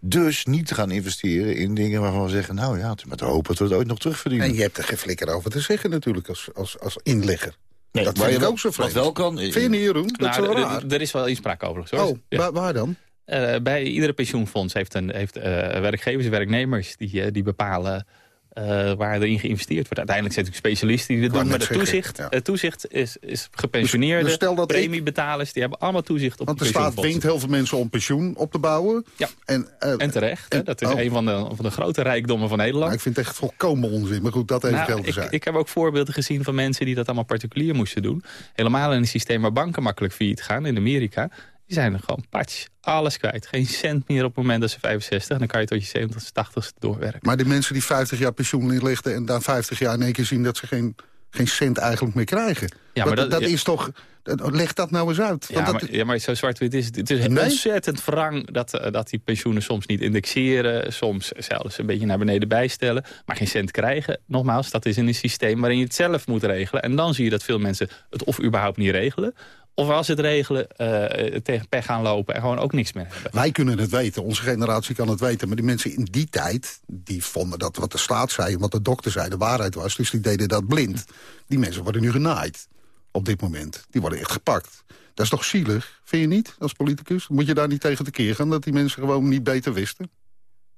Dus niet te gaan investeren in dingen waarvan we zeggen... nou ja, met de hoop dat we het ooit nog terugverdienen. En je hebt er geen flikker over te zeggen natuurlijk als, als, als inlegger. Nee, dat vind je ik ook zo vreemd. Wat wel kan... Vind je niet, Jeroen? Dat Nou, is wel er- raar. Er is wel inspraak over. Hoor. Oh, Ja. waar, waar dan? Eh, bij iedere pensioenfonds heeft, een, heeft eh, werkgevers en werknemers die, eh, die bepalen eh, waar erin geïnvesteerd wordt. Uiteindelijk zijn het natuurlijk specialisten die wou doen. Maar de toezicht, ja. het toezicht is, is gepensioneerde Dus dat ik- premiebetalers. Die hebben allemaal toezicht op Want de staat dwingt heel veel mensen om pensioen op te bouwen. Ja. En, eh, En terecht. hè, dat is oh. een van de, van de grote rijkdommen van Nederland. nou, ik vind het echt volkomen onzin. Maar goed, dat even Nou, geld te ik, zijn. ik heb ook voorbeelden gezien van mensen die dat allemaal particulier moesten doen. Helemaal in een systeem waar banken makkelijk failliet gaan in Amerika. Die zijn er gewoon patch, alles kwijt. Geen cent meer op het moment dat ze 65. En dan kan je tot je 70, 80 doorwerken. Maar die mensen die 50 jaar pensioen inlichten... en dan 50 jaar in één keer zien dat ze geen, geen cent eigenlijk meer krijgen. Ja, maar dat, dat- dat ja. is toch... dat- Leg dat nou eens uit. Ja dat, maar, ja, maar zo zwart-wit is het. Het is Nee? ontzettend wrang dat, eh, dat die pensioenen soms niet indexeren. Soms zelfs een beetje naar beneden bijstellen. Maar geen cent krijgen. Nogmaals, dat is in een systeem waarin je het zelf moet regelen. En dan zie je dat veel mensen het of überhaupt niet regelen. Of als ze het regelen, eh, tegen pech gaan lopen en gewoon ook niks meer hebben. Wij kunnen het weten, onze generatie kan het weten. Maar die mensen in die tijd, die vonden dat wat de staat zei... en wat de dokter zei de waarheid was, dus die deden dat blind. Die mensen worden nu genaaid op dit moment. Die worden echt gepakt. Dat is toch zielig, vind je niet, als politicus? Moet je daar niet tegen tekeer gaan, dat die mensen gewoon niet beter wisten?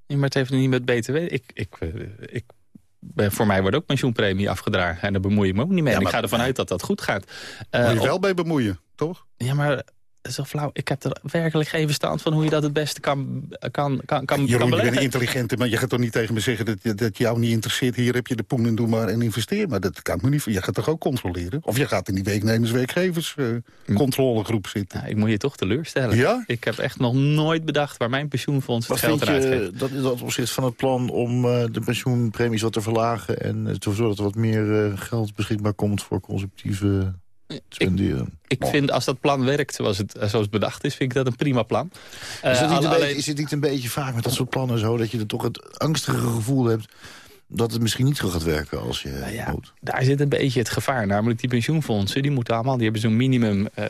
Ja, maar het heeft niet met BTW. Ik, ik, eh, ik, voor mij wordt ook pensioenpremie afgedragen. En daar bemoei ik me ook niet mee. Ja, en ik ga ervan uit dat dat goed gaat. Eh, Moet je wel bij bemoeien, toch? Ja, maar is wel flauw. Ik heb er werkelijk geen verstand van hoe je dat het beste kan, kan, kan, kan, kan Jeroen, je bent intelligente, maar je gaat toch niet tegen me zeggen... dat, je- dat jou niet interesseert, hier heb je de poen en doe maar en investeer. Maar dat kan me niet. Je gaat toch ook controleren? Of je gaat in die werknemers-werkgevers eh, controlegroep zitten. Ik moet je toch teleurstellen. Ja? Ik heb echt nog nooit bedacht waar mijn pensioenfonds Wat het geld aan uitgeeft. dat in dat opzicht van het plan om eh, de pensioenpremies wat te verlagen... en eh, te zorgen dat er wat meer eh, geld beschikbaar komt voor consumptieve spenderen? Ik vind als dat plan werkt zoals het, eh, zoals het bedacht is, vind ik dat een prima plan. Eh, is, het niet alle- een alleen- beetje, is het niet een beetje vaak met dat soort plannen zo... dat je er toch het angstige gevoel hebt dat het misschien niet zo gaat werken als je Nou ja, hoopt? daar zit een beetje het gevaar. Namelijk die pensioenfondsen, die moeten allemaal, die hebben zo'n minimum eh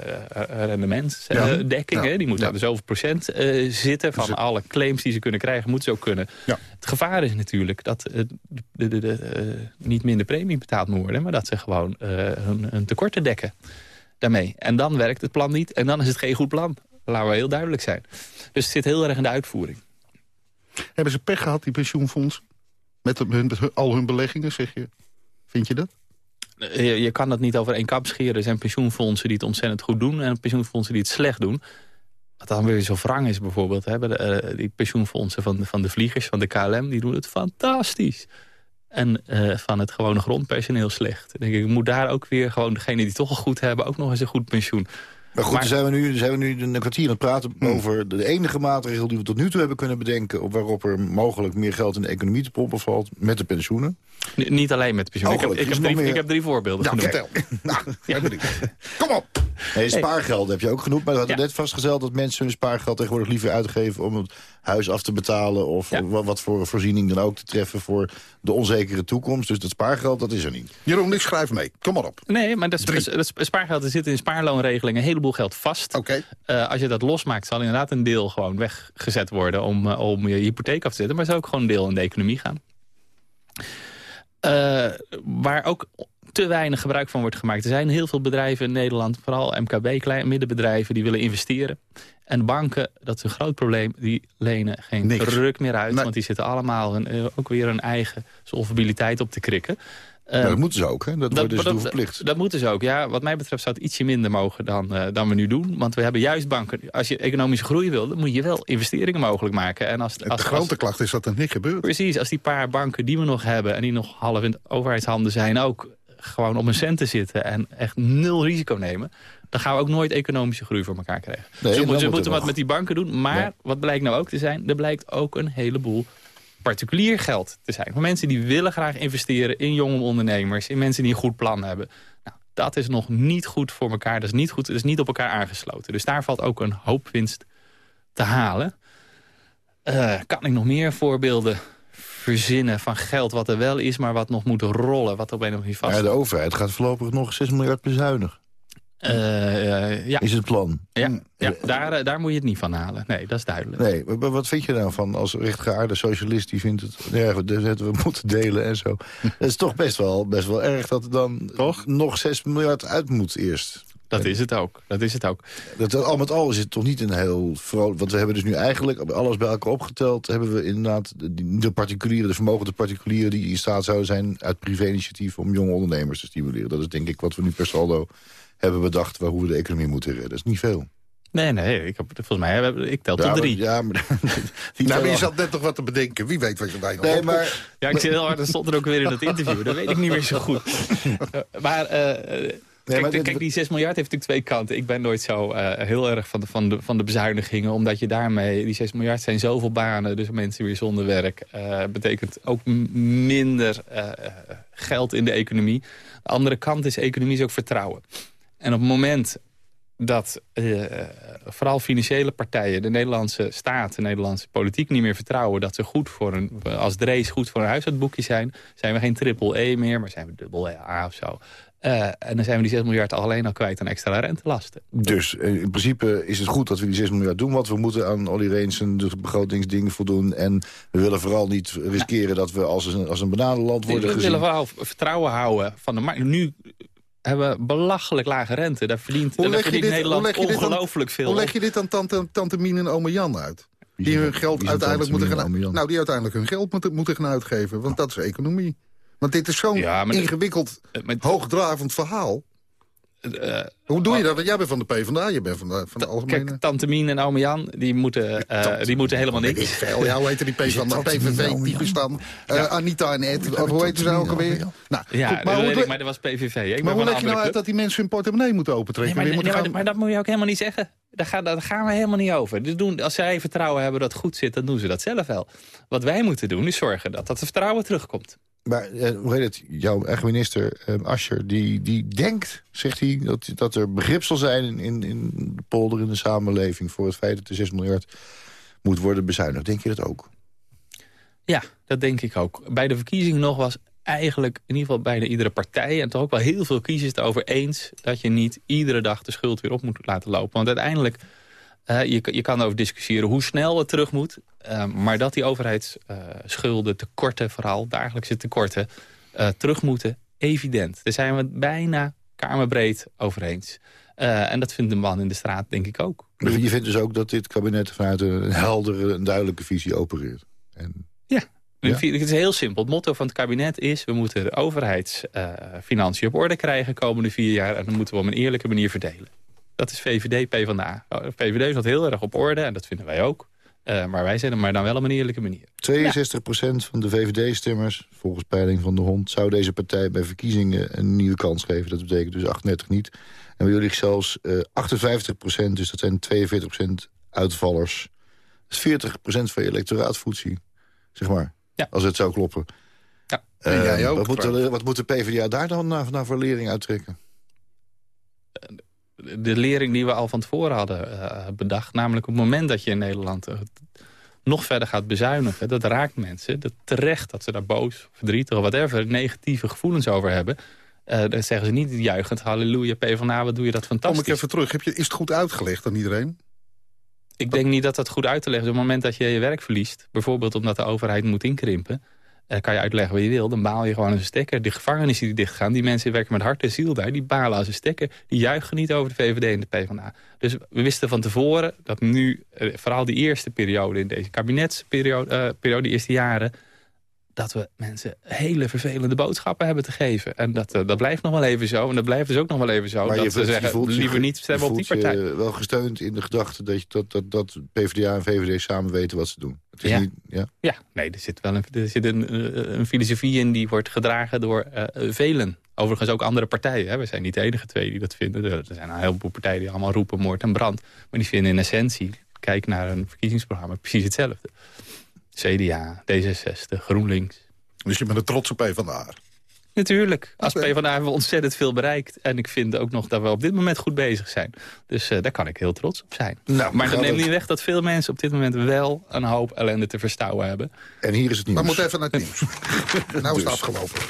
rendementsdekking. Ja. hè. Die moeten aan de zoveel procent eh, zitten van alle claims die ze kunnen krijgen, moeten ze ook kunnen. Ja. Het gevaar is natuurlijk dat eh, de, de, de, eh, niet minder premie betaald moet worden, maar dat ze gewoon eh, hun, hun tekorten dekken daarmee. En dan werkt het plan niet en dan is het geen goed plan. Laten we heel duidelijk zijn. Dus het zit heel erg in de uitvoering. Hebben ze pech gehad, die pensioenfondsen? Met al hun beleggingen, zeg je? Vind je dat? Je, je kan dat niet over één kap scheren. Er zijn pensioenfondsen die het ontzettend goed doen... en pensioenfondsen die het slecht doen. Wat dan weer zo wrang is bijvoorbeeld... Hè, de, eh, die pensioenfondsen van, van de vliegers, van de KLM... die doen het fantastisch. En eh, van het gewone grondpersoneel slecht. Denk ik, moet daar ook weer gewoon degene die toch al goed hebben... ook nog eens een goed pensioen. Maar goed, Maar- dan zijn we nu, zijn we nu een kwartier aan het praten over de enige maatregel die we tot nu toe hebben kunnen bedenken... op waarop er mogelijk meer geld in de economie te pompen valt met de pensioenen. N- niet alleen met pensioen. Oh, ik, heb, gelukkig. ik, heb drie, ik heb drie voorbeelden Ja, genoemd. vertel. *laughs* nou, benieuwd. Kom op! Nee, spaargeld heb je ook genoemd. Maar we hadden Ja. net vastgesteld dat mensen hun spaargeld tegenwoordig liever uitgeven... om het huis af te betalen of Ja. wa- wat voor voorziening dan ook te treffen... voor de onzekere toekomst. Dus dat spaargeld, dat is er niet. Jeroen, ik schrijf mee. Kom maar op. Nee, maar dat, spaargeld er zit in spaarloonregelingen een heleboel geld vast. Eh, als je dat losmaakt, zal inderdaad een deel gewoon weggezet worden... om, eh, om je hypotheek af te zetten. Maar zal ook gewoon een deel in de economie gaan. Eh, waar ook te weinig gebruik van wordt gemaakt. Er zijn heel veel bedrijven in Nederland, vooral MKB, klein middenbedrijven... die willen investeren. En banken, dat is een groot probleem, die lenen geen Niks. ruk meer uit. Nee. Want die zitten allemaal een, eh, ook weer een eigen solvabiliteit op te krikken. Eh, dat moeten ze ook, hè? Dat, wordt dus dat, verplicht. dat moeten ze ook, ja. Wat mij betreft zou het ietsje minder mogen dan, eh, dan we nu doen. Want we hebben juist banken. Als je economische groei wil, dan moet je wel investeringen mogelijk maken. En als, De als, grote als- klacht is dat er niet gebeurt. precies, als die paar banken die we nog hebben... en die nog half in de overheidshanden zijn ook... gewoon op een centen zitten en echt nul risico nemen... dan gaan we ook nooit economische groei voor elkaar krijgen. Nee, ze dan moeten, wat nog- met die banken doen. Maar Ja. wat blijkt nou ook te zijn? Er blijkt ook een heleboel particulier geld te zijn. Voor mensen die willen graag investeren in jonge ondernemers... in mensen die een goed plan hebben. Nou, dat is nog niet goed voor elkaar. Dat is niet goed. Dat is niet op elkaar aangesloten. Dus daar valt ook een hoop winst te halen. Uh, kan ik nog meer voorbeelden verzinnen van geld wat er wel is... maar wat nog moet rollen, wat op een of andere vast... Ja, de overheid gaat voorlopig nog 6 miljard bezuinigen. Uh, ja. Is het plan? Ja, ja daar, daar moet je het niet van halen. Nee, dat is duidelijk. Nee, maar wat vind je nou van als rechtgeaarde socialist... die vindt het, ja, we *laughs* moeten delen en zo. *laughs* Het is toch best wel, best wel erg dat er dan toch? nog 6 miljard uit moet eerst. Dat is het ook. Dat is het ook. Dat, al met al is het toch niet een heel vrolijk... Want we hebben dus nu eigenlijk alles bij elkaar opgeteld... hebben we inderdaad de, de particulieren, de vermogende particulieren... die in staat zouden zijn uit privé-initiatief om jonge ondernemers te stimuleren. Dat is denk ik wat we nu per saldo hebben bedacht... waar hoe we de economie moeten redden. Dat is niet veel. Nee, nee, ik heb, volgens mij ik tel tot drie. ja, maar, *laughs* nou, maar je zat net toch wat te bedenken. Wie weet wat je bij nog nee, maar, Ja, ik zie heel hard, dat stond er ook weer in dat interview. Dat weet ik niet meer zo goed. *laughs* maar... Uh, Nee, kijk, kijk, die 6 miljard heeft natuurlijk twee kanten. Ik ben nooit zo uh, heel erg van de, van, de, van de bezuinigingen. Omdat je daarmee... Die 6 miljard zijn zoveel banen. Dus mensen weer zonder werk. Uh, betekent ook minder uh, geld in de economie. De andere kant is economie is ook vertrouwen. En op het moment dat vooral financiële partijen... de Nederlandse staat, de Nederlandse politiek niet meer vertrouwen... dat ze goed voor een, als Drees goed voor een huishoudboekje zijn... zijn we geen triple E meer, maar zijn we dubbel A of zo. Uh, en dan zijn we die 6 miljard alleen al kwijt aan extra rentelasten. Dus uh, in principe is het goed dat we die 6 miljard doen... want we moeten aan Olly Reensen de begrotingsdingen voldoen... en we willen vooral niet riskeren dat we als een, als een bananenland worden we gezien. We willen vooral vertrouwen houden van de markt. Nu hebben we belachelijk lage rente. Daar verdient, daar verdient dit, Nederland ongelooflijk veel Hoe leg je dit aan tante, tante Mien en ome Jan uit? Die hun geld uiteindelijk moeten gaan... Nou, die uiteindelijk hun geld moeten, moeten gaan uitgeven. Want dat is economie. Want dit is zo'n ingewikkeld, uh, hoogdravend verhaal. Uh, Hoe doe je dat? Want jij bent van de PvdA, je bent van de, van de algemene... Kijk, Tante Mien en Ome Jan, die moeten, uh, die moeten helemaal niks. Ik veel. Ja, hoe heet die PvdA? *laughs* PVV, die bestaan. Uh, Anita en Ed, hoe heet ze nou ook alweer? Nou, ja, goed, maar, hoe, ik, maar dat was PVV. Ik maar hoe leg je nou uit dat die mensen hun portemonnee moeten opentrekken? Nee, maar, nee, maar, maar, dat moet je ook helemaal niet zeggen. Daar gaan, daar gaan we helemaal niet over. Dus doen, als zij vertrouwen hebben dat het goed zit, dan doen ze dat zelf wel. Wat wij moeten doen, is zorgen dat dat vertrouwen terugkomt. Maar uh, hoe heet het? Jouw eigen minister, uh, Ascher, die, die denkt, zegt hij... Dat, dat er begrip zal zijn in, in, de polder, in de samenleving... voor het feit dat de 6 miljard moet worden bezuinigd. Denk je dat ook? Ja, dat denk ik ook. Bij de verkiezingen nog was eigenlijk in ieder geval bijna iedere partij... en toch ook wel heel veel kiezers het over eens... dat je niet iedere dag de schuld weer op moet laten lopen. Want uiteindelijk uh, je, je kan over discussiëren hoe snel het terug moet. Uh, maar dat die overheidsschulden, uh, tekorten vooral, dagelijkse tekorten... Uh, terug moeten, evident. Daar zijn we het bijna kamerbreed over eens. Uh, en dat vindt de man in de straat denk ik ook. Dus je vindt dus ook dat dit kabinet vanuit een heldere, een duidelijke visie opereert? En... Ja. Ja. Het is heel simpel. Het motto van het kabinet is... we moeten de overheidsfinanciën op orde krijgen de komende vier jaar... en dan moeten we op een eerlijke manier verdelen. Dat is VVD, PvdA. VVD is dat heel erg op orde en dat vinden wij ook. Uh, maar wij zijn er maar dan wel op een eerlijke manier. 62% van de VVD-stemmers, volgens peiling van de hond... zou deze partij bij verkiezingen een nieuwe kans geven. Dat betekent dus 38 niet. En bij jullie zelfs uh, 58% dus dat zijn 42% uitvallers. Dat is 40% van je electoraatvoetsie, zeg maar. Ja. Als het zou kloppen. Ja. Uh, jij ook, wat, moet de, wat moet de PvdA daar dan naar, naar voor lering uittrekken? De lering die we al van tevoren hadden uh, bedacht. Namelijk op het moment dat je in Nederland uh, nog verder gaat bezuinigen... dat raakt mensen dat terecht dat ze daar boos, verdrietig of whatever... negatieve gevoelens over hebben. Uh, dan zeggen ze niet juichend, halleluja, PvdA, wat doe je dat fantastisch. Kom ik even terug, Heb je, is het goed uitgelegd aan iedereen? Ik denk niet dat dat goed uit te leggen is. Op het moment dat je je werk verliest... bijvoorbeeld omdat de overheid moet inkrimpen... Uh, kan je uitleggen wat je wil, dan baal je gewoon een stekker. De gevangenissen die dichtgaan, die mensen werken met hart en ziel daar... die balen als een stekker, die juichen niet over de VVD en de PvdA. Dus we wisten van tevoren dat nu, uh, vooral die eerste periode... in deze kabinetsperiode, uh, periode, die eerste jaren dat we mensen hele vervelende boodschappen hebben te geven. En dat, uh, dat blijft nog wel even zo. En dat blijft dus ook nog wel even zo. Maar dat je we zeggen, voelt liever niet stemmen op die partij. Je wel gesteund in de gedachte dat, je, dat, dat, dat PvdA en VVD samen weten wat ze doen. Het is ja. Niet, ja? ja, nee, er zit wel een, er zit een, een filosofie in die wordt gedragen door uh, velen. Overigens ook andere partijen. Hè. We zijn niet de enige twee die dat vinden. Er zijn een heleboel partijen die allemaal roepen moord en brand. Maar die vinden in essentie, kijk naar een verkiezingsprogramma, precies hetzelfde. CDA, D66, GroenLinks. Dus je bent er trots op PvdA? Natuurlijk. Als PvdA hebben we ontzettend veel bereikt. En ik vind ook nog dat we op dit moment goed bezig zijn. Dus uh, daar kan ik heel trots op zijn. Nou, maar dat neemt niet weg dat veel mensen op dit moment wel een hoop ellende te verstouwen hebben. En hier is het nieuws. Maar moet even naar het *laughs* nieuws. nou is het Dus. afgelopen.